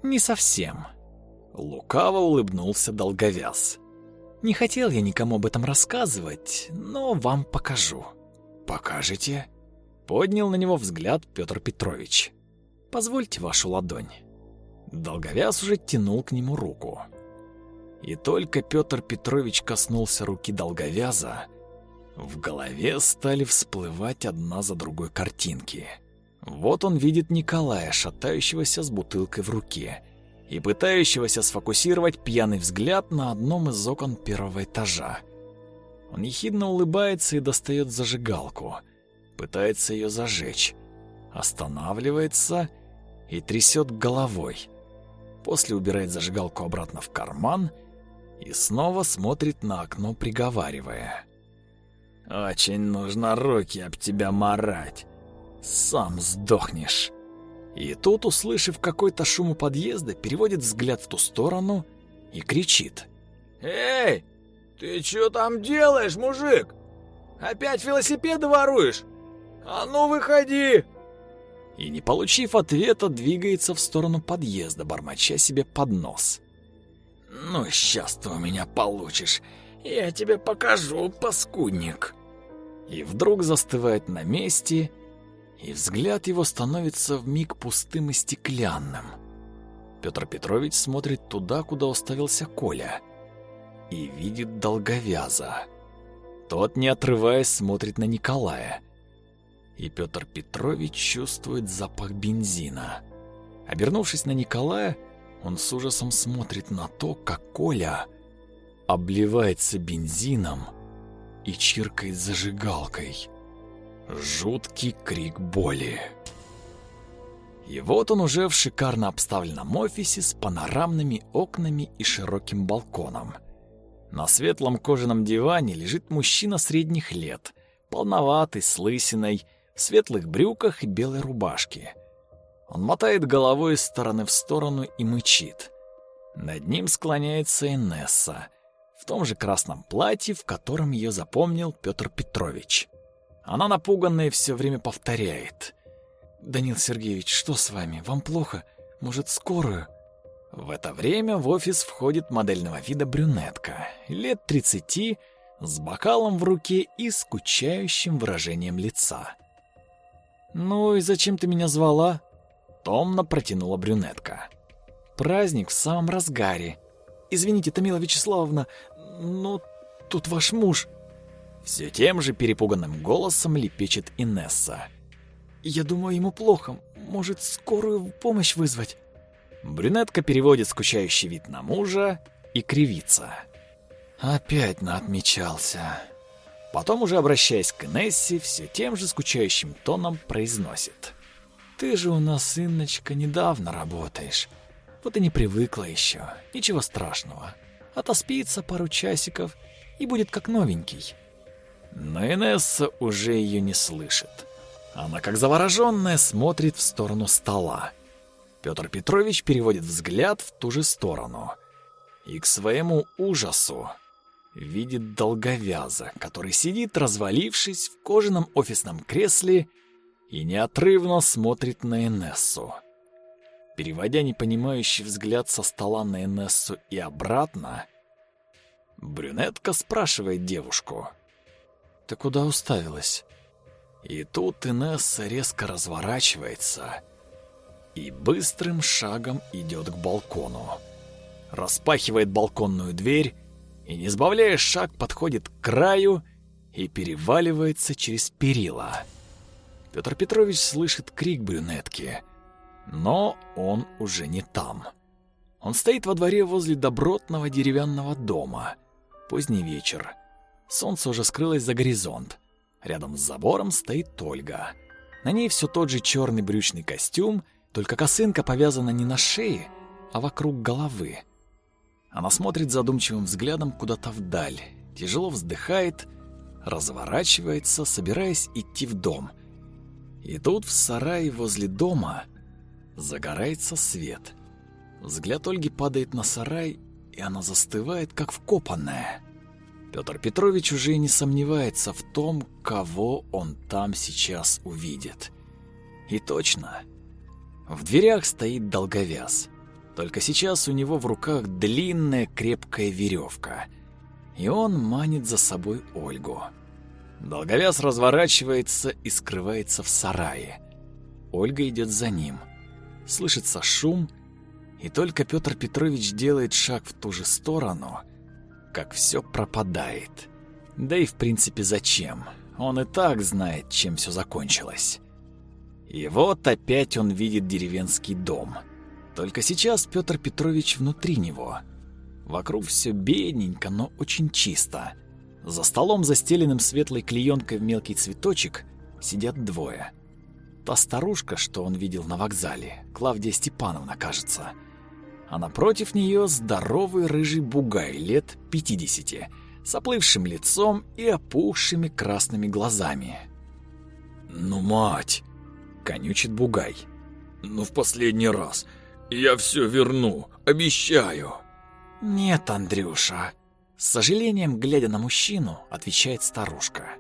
«Не совсем», — лукаво улыбнулся долговяз. «Не хотел я никому об этом рассказывать, но вам покажу». «Покажете?» — поднял на него взгляд Петр Петрович. «Позвольте вашу ладонь». Долговяз уже тянул к нему руку. И только Петр Петрович коснулся руки долговяза, в голове стали всплывать одна за другой картинки. Вот он видит Николая, шатающегося с бутылкой в руке и пытающегося сфокусировать пьяный взгляд на одном из окон первого этажа. Он ехидно улыбается и достает зажигалку, пытается ее зажечь, останавливается и трясет головой после убирает зажигалку обратно в карман и снова смотрит на окно, приговаривая. «Очень нужно руки об тебя марать. Сам сдохнешь». И тут, услышав какой-то шум у подъезда, переводит взгляд в ту сторону и кричит. «Эй, ты что там делаешь, мужик? Опять велосипеды воруешь? А ну выходи!» И, не получив ответа, двигается в сторону подъезда, бормоча себе под нос. «Ну, сейчас ты у меня получишь. Я тебе покажу, паскудник!» И вдруг застывает на месте, и взгляд его становится вмиг пустым и стеклянным. Петр Петрович смотрит туда, куда уставился Коля, и видит долговяза. Тот, не отрываясь, смотрит на Николая — и Петр Петрович чувствует запах бензина. Обернувшись на Николая, он с ужасом смотрит на то, как Коля обливается бензином и чиркает зажигалкой. Жуткий крик боли. И вот он уже в шикарно обставленном офисе с панорамными окнами и широким балконом. На светлом кожаном диване лежит мужчина средних лет, полноватый, с лысиной, светлых брюках и белой рубашке. Он мотает головой из стороны в сторону и мычит. Над ним склоняется Инесса, в том же красном платье, в котором ее запомнил Петр Петрович. Она напуганная все время повторяет. «Данил Сергеевич, что с вами? Вам плохо? Может, скорую?» В это время в офис входит модельного вида брюнетка, лет 30, с бокалом в руке и скучающим выражением лица. «Ну и зачем ты меня звала?» Томно протянула брюнетка. «Праздник в самом разгаре. Извините, Тамила Вячеславовна, но тут ваш муж...» Все тем же перепуганным голосом лепечет Инесса. «Я думаю, ему плохо. Может, скорую помощь вызвать?» Брюнетка переводит скучающий вид на мужа и кривится. «Опять наотмечался». Потом, уже обращаясь к Несси, все тем же скучающим тоном произносит. «Ты же у нас, Инночка, недавно работаешь. Вот и не привыкла еще. Ничего страшного. Отоспится пару часиков и будет как новенький». Но Инесса уже ее не слышит. Она, как завороженная, смотрит в сторону стола. Петр Петрович переводит взгляд в ту же сторону. И к своему ужасу видит долговяза, который сидит, развалившись в кожаном офисном кресле и неотрывно смотрит на Энессу. Переводя непонимающий взгляд со стола на Энессу и обратно, брюнетка спрашивает девушку. «Ты куда уставилась?» И тут Инесса резко разворачивается и быстрым шагом идет к балкону. Распахивает балконную дверь и, не сбавляя шаг, подходит к краю и переваливается через перила. Петр Петрович слышит крик брюнетки, но он уже не там. Он стоит во дворе возле добротного деревянного дома. Поздний вечер. Солнце уже скрылось за горизонт. Рядом с забором стоит Ольга. На ней все тот же черный брючный костюм, только косынка повязана не на шее, а вокруг головы. Она смотрит задумчивым взглядом куда-то вдаль, тяжело вздыхает, разворачивается, собираясь идти в дом. И тут в сарае возле дома загорается свет. Взгляд Ольги падает на сарай, и она застывает, как вкопанная. Петр Петрович уже не сомневается в том, кого он там сейчас увидит. И точно. В дверях стоит долговяз. Только сейчас у него в руках длинная крепкая веревка, и он манит за собой Ольгу. Долговяз разворачивается и скрывается в сарае. Ольга идет за ним. Слышится шум, и только Петр Петрович делает шаг в ту же сторону, как все пропадает. Да и в принципе зачем? Он и так знает, чем все закончилось. И вот опять он видит деревенский дом — только сейчас Петр Петрович внутри него. Вокруг все бедненько, но очень чисто. За столом, застеленным светлой клеенкой в мелкий цветочек, сидят двое. Та старушка, что он видел на вокзале, Клавдия Степановна, кажется. А напротив нее здоровый рыжий бугай лет 50, с оплывшим лицом и опухшими красными глазами. «Ну, мать!» — конючит бугай. «Ну, в последний раз. «Я все верну, обещаю». «Нет, Андрюша», — с сожалением, глядя на мужчину, отвечает старушка.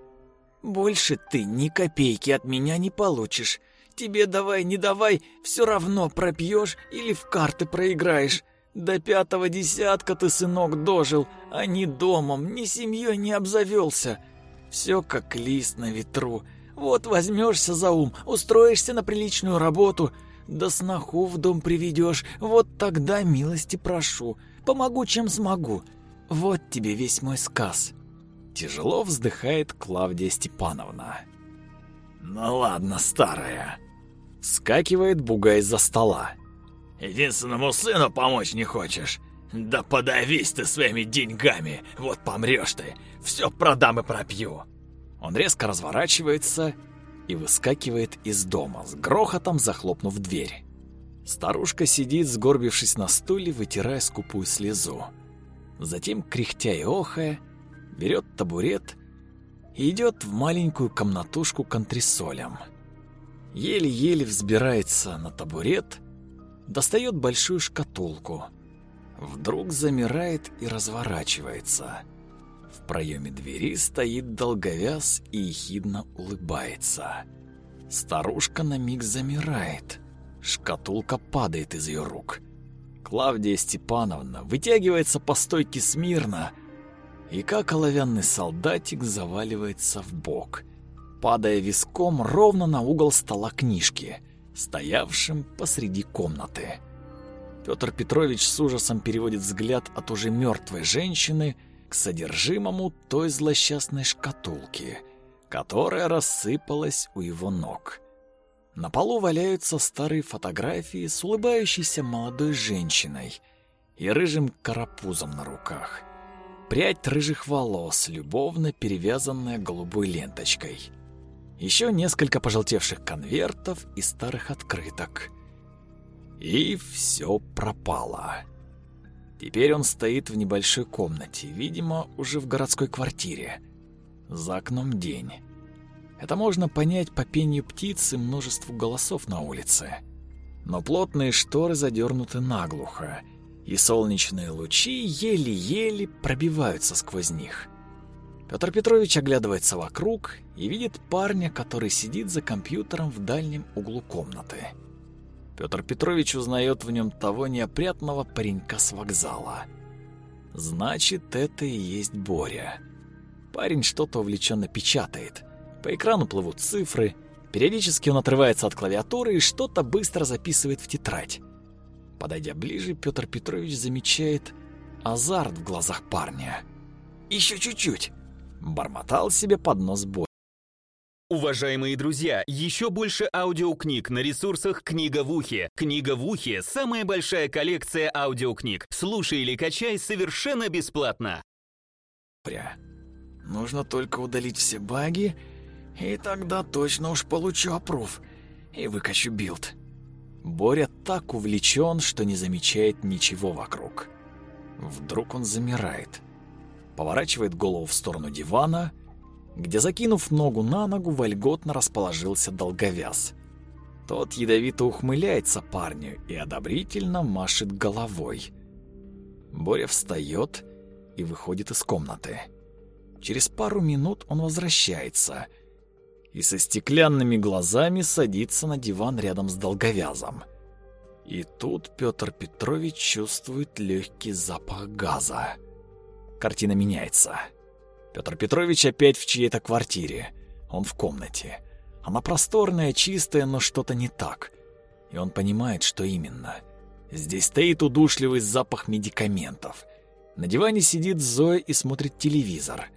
«Больше ты ни копейки от меня не получишь. Тебе давай, не давай, все равно пропьешь или в карты проиграешь. До пятого десятка ты, сынок, дожил, а ни домом, ни семьей не обзавелся. Все как лист на ветру. Вот возьмешься за ум, устроишься на приличную работу — да сноху в дом приведешь, вот тогда милости прошу, помогу, чем смогу. Вот тебе весь мой сказ». Тяжело вздыхает Клавдия Степановна. «Ну ладно, старая». Скакивает бугай из-за стола. «Единственному сыну помочь не хочешь? Да подавись ты своими деньгами, вот помрешь ты, все продам и пропью». Он резко разворачивается и выскакивает из дома, с грохотом захлопнув дверь. Старушка сидит, сгорбившись на стуле, вытирая скупую слезу. Затем, кряхтя и охая, берет табурет и идет в маленькую комнатушку к антресолям. Еле-еле взбирается на табурет, достает большую шкатулку. Вдруг замирает и разворачивается — проеме двери стоит долговяз и ехидно улыбается. Старушка на миг замирает. Шкатулка падает из ее рук. Клавдия Степановна вытягивается по стойке смирно и, как оловянный солдатик, заваливается в бок, падая виском ровно на угол стола книжки, стоявшим посреди комнаты. Петр Петрович с ужасом переводит взгляд от уже мертвой женщины к содержимому той злосчастной шкатулки, которая рассыпалась у его ног. На полу валяются старые фотографии с улыбающейся молодой женщиной и рыжим карапузом на руках. Прядь рыжих волос, любовно перевязанная голубой ленточкой. Еще несколько пожелтевших конвертов и старых открыток. И все пропало. Теперь он стоит в небольшой комнате, видимо, уже в городской квартире. За окном день. Это можно понять по пению птиц и множеству голосов на улице. Но плотные шторы задернуты наглухо, и солнечные лучи еле-еле пробиваются сквозь них. Петр Петрович оглядывается вокруг и видит парня, который сидит за компьютером в дальнем углу комнаты. Петр Петрович узнает в нем того неопрятного паренька с вокзала. Значит, это и есть Боря. Парень что-то увлеченно печатает. По экрану плывут цифры. Периодически он отрывается от клавиатуры и что-то быстро записывает в тетрадь. Подойдя ближе, Петр Петрович замечает азарт в глазах парня. «Еще чуть-чуть!» Бормотал себе под нос Боря. Уважаемые друзья, еще больше аудиокниг на ресурсах «Книга в ухе». «Книга в ухе» — самая большая коллекция аудиокниг. Слушай или качай совершенно бесплатно. Нужно только удалить все баги, и тогда точно уж получу approve и выкачу build. Боря так увлечен, что не замечает ничего вокруг. Вдруг он замирает, поворачивает голову в сторону дивана — где, закинув ногу на ногу, вольготно расположился долговяз. Тот ядовито ухмыляется парню и одобрительно машет головой. Боря встает и выходит из комнаты. Через пару минут он возвращается и со стеклянными глазами садится на диван рядом с долговязом. И тут Петр Петрович чувствует легкий запах газа. Картина меняется. Петр Петрович опять в чьей-то квартире. Он в комнате. Она просторная, чистая, но что-то не так. И он понимает, что именно. Здесь стоит удушливый запах медикаментов. На диване сидит Зоя и смотрит телевизор.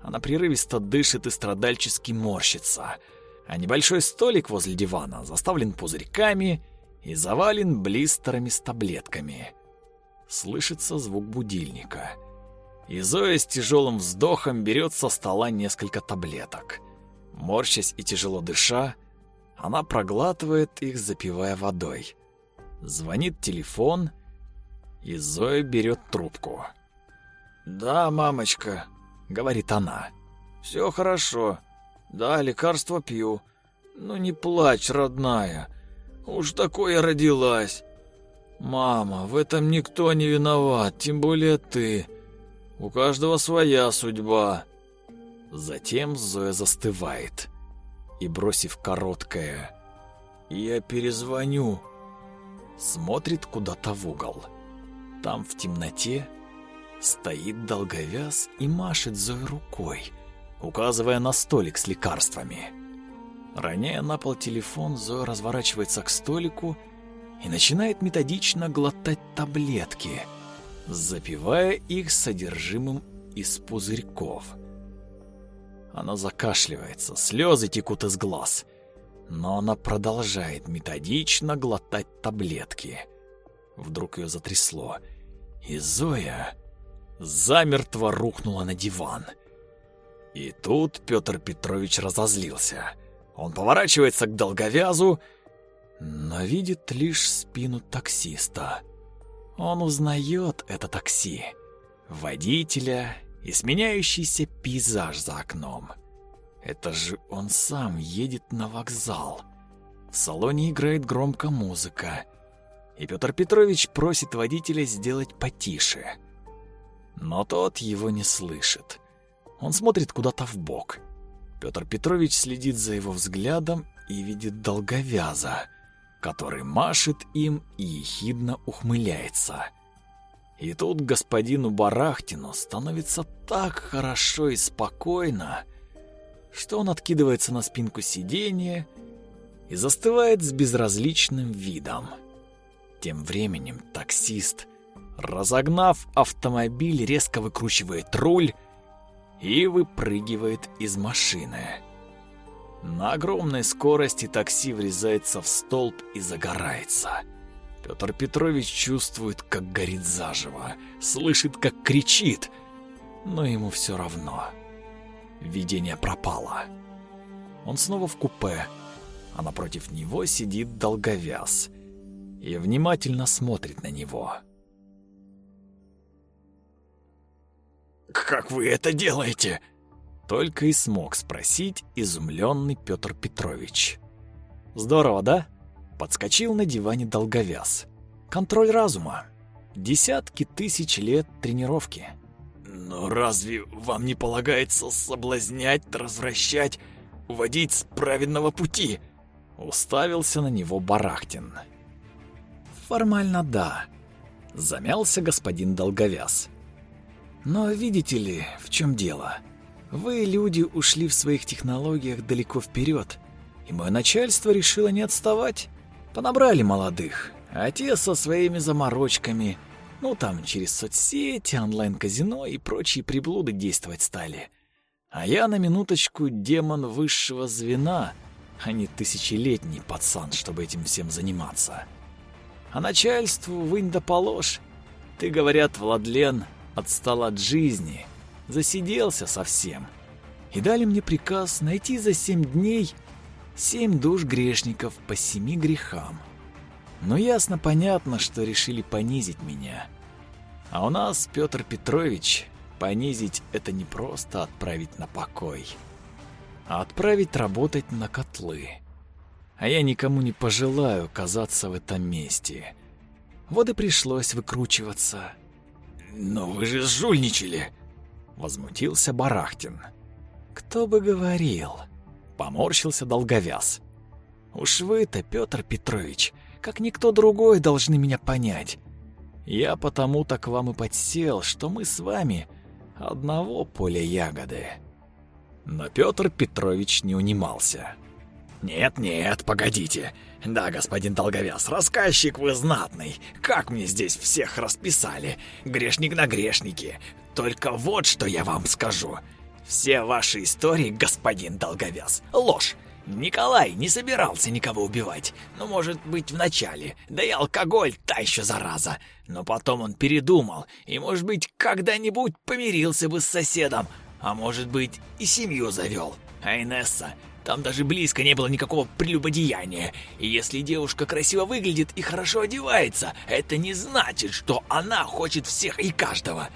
Она прерывисто дышит и страдальчески морщится. А небольшой столик возле дивана заставлен пузырьками и завален блистерами с таблетками. Слышится звук будильника — и Зоя с тяжелым вздохом берет со стола несколько таблеток. Морщась и тяжело дыша, она проглатывает их, запивая водой. Звонит телефон, и Зоя берет трубку. «Да, мамочка», — говорит она. «Все хорошо. Да, лекарство пью. Ну не плачь, родная. Уж такое родилась. Мама, в этом никто не виноват, тем более ты. У каждого своя судьба. Затем Зоя застывает и, бросив короткое «Я перезвоню», смотрит куда-то в угол. Там в темноте стоит долговяз и машет Зое рукой, указывая на столик с лекарствами. Роняя на пол телефон, Зоя разворачивается к столику и начинает методично глотать таблетки – запивая их содержимым из пузырьков. Она закашливается, слезы текут из глаз, но она продолжает методично глотать таблетки. Вдруг ее затрясло, и Зоя замертво рухнула на диван. И тут Петр Петрович разозлился. Он поворачивается к долговязу, но видит лишь спину таксиста. Он узнает это такси, водителя и сменяющийся пейзаж за окном. Это же он сам едет на вокзал. В салоне играет громко музыка, и Петр Петрович просит водителя сделать потише. Но тот его не слышит. Он смотрит куда-то в бок. Петр Петрович следит за его взглядом и видит долговяза — который машет им и ехидно ухмыляется. И тут господину Барахтину становится так хорошо и спокойно, что он откидывается на спинку сиденья и застывает с безразличным видом. Тем временем таксист, разогнав автомобиль, резко выкручивает руль и выпрыгивает из машины. На огромной скорости такси врезается в столб и загорается. Петр Петрович чувствует, как горит заживо, слышит, как кричит, но ему все равно. Видение пропало. Он снова в купе, а напротив него сидит долговяз и внимательно смотрит на него. «Как вы это делаете?» Только и смог спросить изумленный Петр Петрович. «Здорово, да?» Подскочил на диване долговяз. «Контроль разума. Десятки тысяч лет тренировки». «Но разве вам не полагается соблазнять, развращать, уводить с праведного пути?» Уставился на него Барахтин. «Формально да», — замялся господин Долговяз. «Но видите ли, в чем дело? Вы, люди, ушли в своих технологиях далеко вперед, и мое начальство решило не отставать. Понабрали молодых, а те со своими заморочками, ну там через соцсети, онлайн-казино и прочие приблуды действовать стали. А я на минуточку демон высшего звена, а не тысячелетний пацан, чтобы этим всем заниматься. А начальству вынь да положь. Ты, говорят, Владлен, отстал от жизни, засиделся совсем. И дали мне приказ найти за семь дней семь душ грешников по семи грехам. Но ясно понятно, что решили понизить меня. А у нас, Петр Петрович, понизить это не просто отправить на покой, а отправить работать на котлы. А я никому не пожелаю оказаться в этом месте. Вот и пришлось выкручиваться. «Но вы же жульничали!» — возмутился Барахтин. «Кто бы говорил?» — поморщился долговяз. «Уж вы-то, Петр Петрович, как никто другой должны меня понять. Я потому так вам и подсел, что мы с вами одного поля ягоды». Но Петр Петрович не унимался. «Нет-нет, погодите. Да, господин Долговяз, рассказчик вы знатный. Как мне здесь всех расписали? Грешник на грешнике. Только вот что я вам скажу. Все ваши истории, господин Долговяз, ложь. Николай не собирался никого убивать. Ну, может быть, вначале. Да и алкоголь та еще зараза. Но потом он передумал. И, может быть, когда-нибудь помирился бы с соседом. А может быть, и семью завел. А Инесса там даже близко не было никакого прелюбодеяния. И если девушка красиво выглядит и хорошо одевается, это не значит, что она хочет всех и каждого.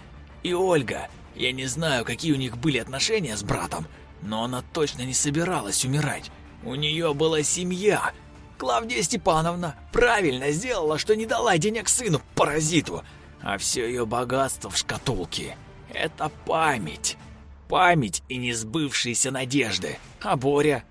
И Ольга, я не знаю, какие у них были отношения с братом, но она точно не собиралась умирать. У нее была семья. Клавдия Степановна правильно сделала, что не дала денег сыну, паразиту. А все ее богатство в шкатулке. Это память. Память и несбывшиеся надежды. А Боря?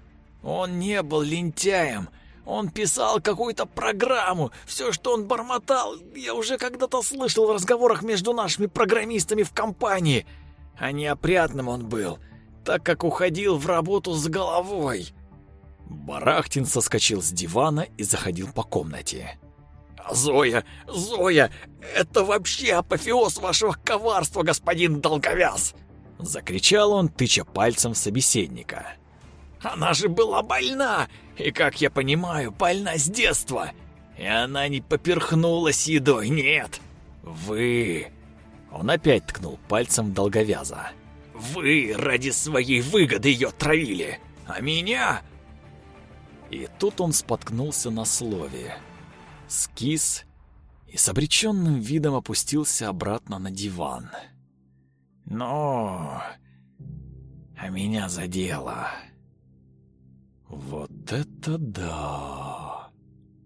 Он не был лентяем. Он писал какую-то программу. Все, что он бормотал, я уже когда-то слышал в разговорах между нашими программистами в компании. А неопрятным он был, так как уходил в работу с головой. Барахтин соскочил с дивана и заходил по комнате. «Зоя, Зоя, это вообще апофеоз вашего коварства, господин Долговяз!» Закричал он, тыча пальцем в собеседника. «Она же была больна, и, как я понимаю, больна с детства. И она не поперхнулась едой, нет. Вы...» Он опять ткнул пальцем в долговяза. «Вы ради своей выгоды ее травили, а меня...» И тут он споткнулся на слове. Скис и с обреченным видом опустился обратно на диван. Но... А меня задело. Вот это да!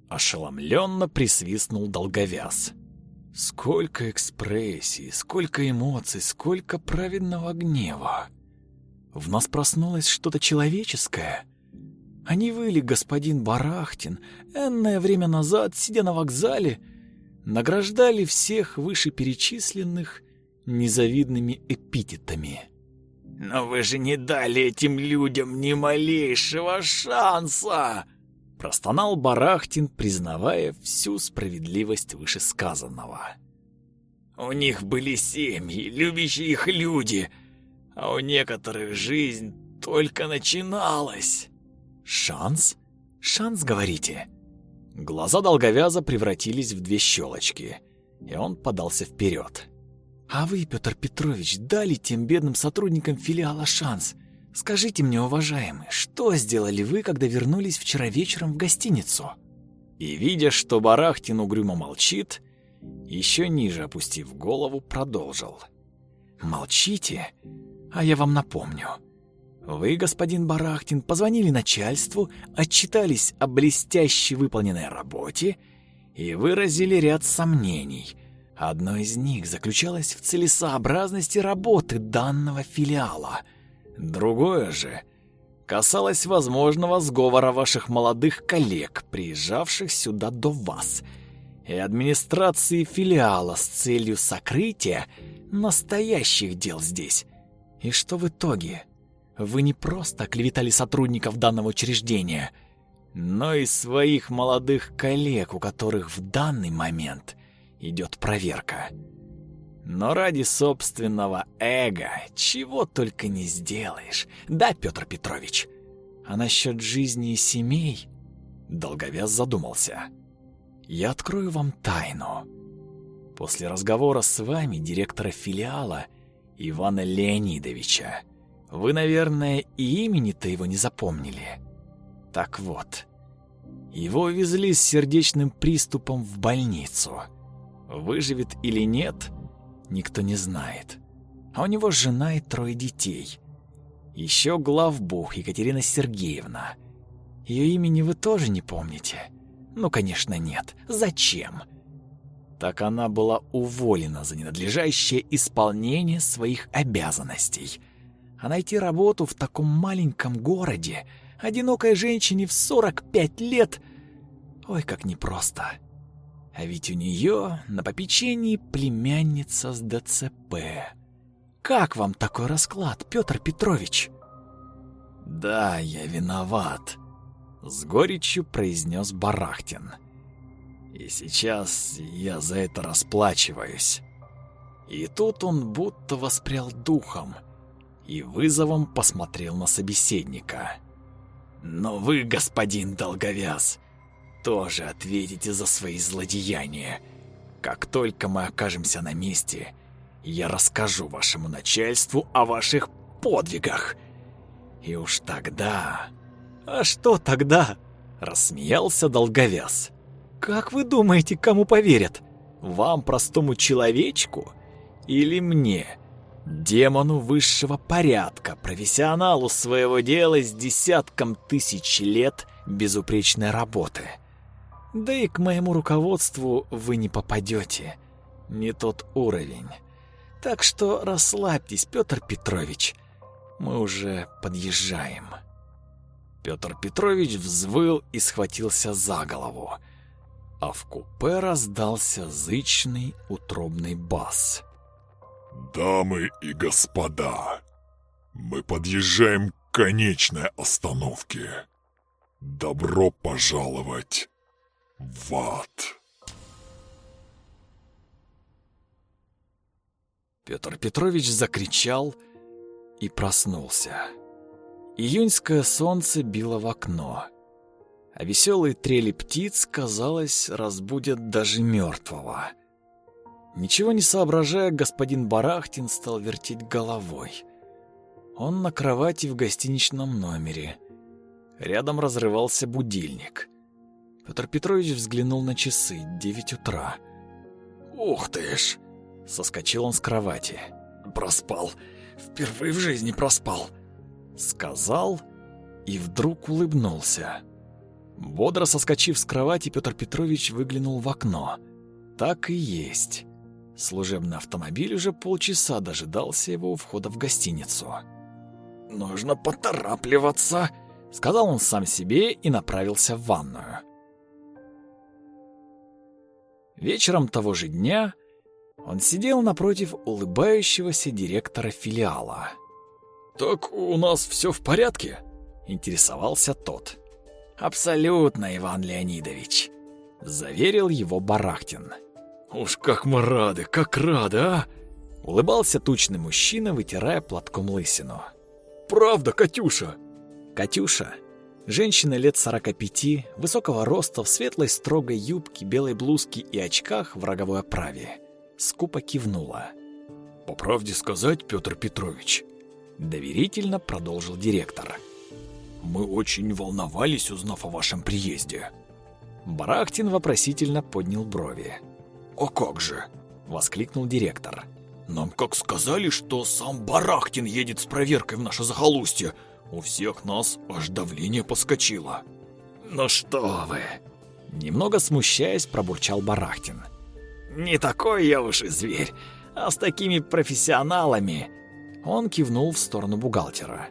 Ошеломленно присвистнул долговяз. Сколько экспрессий, сколько эмоций, сколько праведного гнева. В нас проснулось что-то человеческое. А не вы ли, господин Барахтин, энное время назад, сидя на вокзале, награждали всех вышеперечисленных незавидными эпитетами. «Но вы же не дали этим людям ни малейшего шанса!» Простонал Барахтин, признавая всю справедливость вышесказанного. «У них были семьи, любящие их люди, а у некоторых жизнь только начиналась». «Шанс? Шанс, говорите?» Глаза долговяза превратились в две щелочки, и он подался вперед. А вы, Петр Петрович, дали тем бедным сотрудникам филиала шанс. Скажите мне, уважаемый, что сделали вы, когда вернулись вчера вечером в гостиницу? И видя, что Барахтин угрюмо молчит, еще ниже опустив голову, продолжил. Молчите, а я вам напомню. Вы, господин Барахтин, позвонили начальству, отчитались о блестяще выполненной работе и выразили ряд сомнений. Одно из них заключалось в целесообразности работы данного филиала. Другое же касалось возможного сговора ваших молодых коллег, приезжавших сюда до вас, и администрации филиала с целью сокрытия настоящих дел здесь. И что в итоге? Вы не просто клеветали сотрудников данного учреждения, но и своих молодых коллег, у которых в данный момент идет проверка. Но ради собственного эго чего только не сделаешь. Да, Петр Петрович? А насчет жизни и семей? Долговяз задумался. Я открою вам тайну. После разговора с вами, директора филиала Ивана Леонидовича, вы, наверное, и имени-то его не запомнили. Так вот, его везли с сердечным приступом в больницу. Выживет или нет, никто не знает. А у него жена и трое детей. Еще главбух Екатерина Сергеевна. Ее имени вы тоже не помните? Ну, конечно, нет. Зачем? Так она была уволена за ненадлежащее исполнение своих обязанностей. А найти работу в таком маленьком городе одинокой женщине в 45 лет, ой, как непросто. А ведь у нее на попечении племянница с ДЦП. Как вам такой расклад, Петр Петрович? Да, я виноват, с горечью произнес Барахтин. И сейчас я за это расплачиваюсь. И тут он будто воспрял духом и вызовом посмотрел на собеседника. Но вы, господин Долговяз, тоже ответите за свои злодеяния. Как только мы окажемся на месте, я расскажу вашему начальству о ваших подвигах. И уж тогда... А что тогда? Рассмеялся Долговяз. Как вы думаете, кому поверят? Вам, простому человечку? Или мне, демону высшего порядка, профессионалу своего дела с десятком тысяч лет безупречной работы? Да и к моему руководству вы не попадете. Не тот уровень. Так что расслабьтесь, Петр Петрович. Мы уже подъезжаем. Петр Петрович взвыл и схватился за голову. А в купе раздался зычный утробный бас. «Дамы и господа, мы подъезжаем к конечной остановке. Добро пожаловать в ад!» Петр Петрович закричал и проснулся. Июньское солнце било в окно, а веселые трели птиц, казалось, разбудят даже мертвого. Ничего не соображая, господин Барахтин стал вертеть головой. Он на кровати в гостиничном номере. Рядом разрывался будильник. Петр Петрович взглянул на часы. Девять утра. «Ух ты ж!» Соскочил он с кровати. «Проспал. Впервые в жизни проспал!» Сказал и вдруг улыбнулся. Бодро соскочив с кровати, Петр Петрович выглянул в окно. Так и есть. Служебный автомобиль уже полчаса дожидался его у входа в гостиницу. «Нужно поторапливаться», — сказал он сам себе и направился в ванную. Вечером того же дня он сидел напротив улыбающегося директора филиала. «Так у нас все в порядке?» — интересовался тот. «Абсолютно, Иван Леонидович», — заверил его Барахтин. «Уж как мы рады, как рады, а!» — улыбался тучный мужчина, вытирая платком лысину. «Правда, Катюша?» Катюша Женщина лет 45, высокого роста, в светлой строгой юбке, белой блузке и очках в роговой оправе. Скупо кивнула. «По правде сказать, Петр Петрович», — доверительно продолжил директор. «Мы очень волновались, узнав о вашем приезде». Барахтин вопросительно поднял брови. «А как же?» — воскликнул директор. «Нам как сказали, что сам Барахтин едет с проверкой в наше захолустье, У всех нас аж давление подскочило. «Ну что вы!» Немного смущаясь, пробурчал Барахтин. «Не такой я уж и зверь, а с такими профессионалами...» Он кивнул в сторону бухгалтера.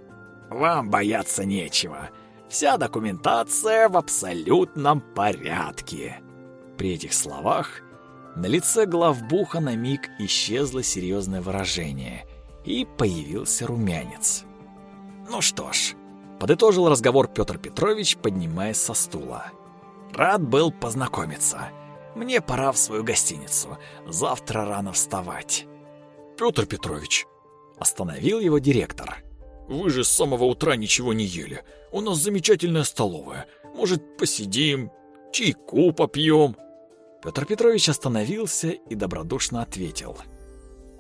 «Вам бояться нечего. Вся документация в абсолютном порядке». При этих словах на лице главбуха на миг исчезло серьезное выражение, и появился румянец. «Ну что ж», — подытожил разговор Петр Петрович, поднимаясь со стула. «Рад был познакомиться. Мне пора в свою гостиницу. Завтра рано вставать». «Петр Петрович», — остановил его директор. «Вы же с самого утра ничего не ели. У нас замечательная столовая. Может, посидим, чайку попьем?» Петр Петрович остановился и добродушно ответил.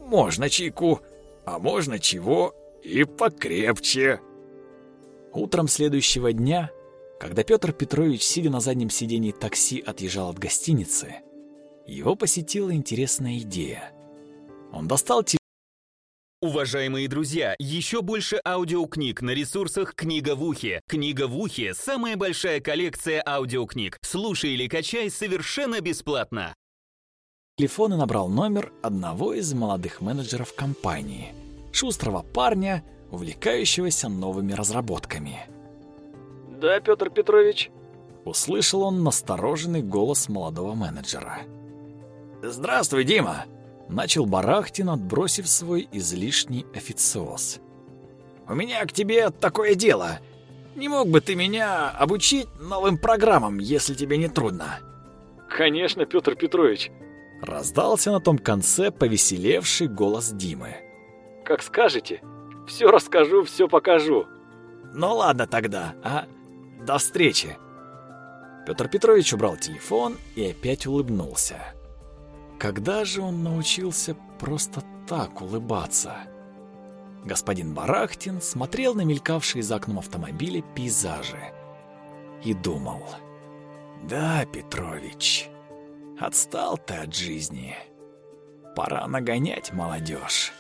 «Можно чайку, а можно чего и покрепче». Утром следующего дня, когда Петр Петрович, сидя на заднем сидении такси, отъезжал от гостиницы, его посетила интересная идея. Он достал телефон. Уважаемые друзья, еще больше аудиокниг на ресурсах «Книга в ухе». «Книга в ухе» — самая большая коллекция аудиокниг. Слушай или качай совершенно бесплатно. Телефон и набрал номер одного из молодых менеджеров компании, шустрого парня, увлекающегося новыми разработками. «Да, Петр Петрович?» Услышал он настороженный голос молодого менеджера. «Здравствуй, Дима!» Начал Барахтин, отбросив свой излишний официоз. «У меня к тебе такое дело. Не мог бы ты меня обучить новым программам, если тебе не трудно?» «Конечно, Петр Петрович!» Раздался на том конце повеселевший голос Димы. «Как скажете, все расскажу, все покажу». «Ну ладно тогда, а? До встречи!» Петр Петрович убрал телефон и опять улыбнулся. Когда же он научился просто так улыбаться? Господин Барахтин смотрел на мелькавшие за окном автомобиля пейзажи и думал. «Да, Петрович, отстал ты от жизни. Пора нагонять молодежь».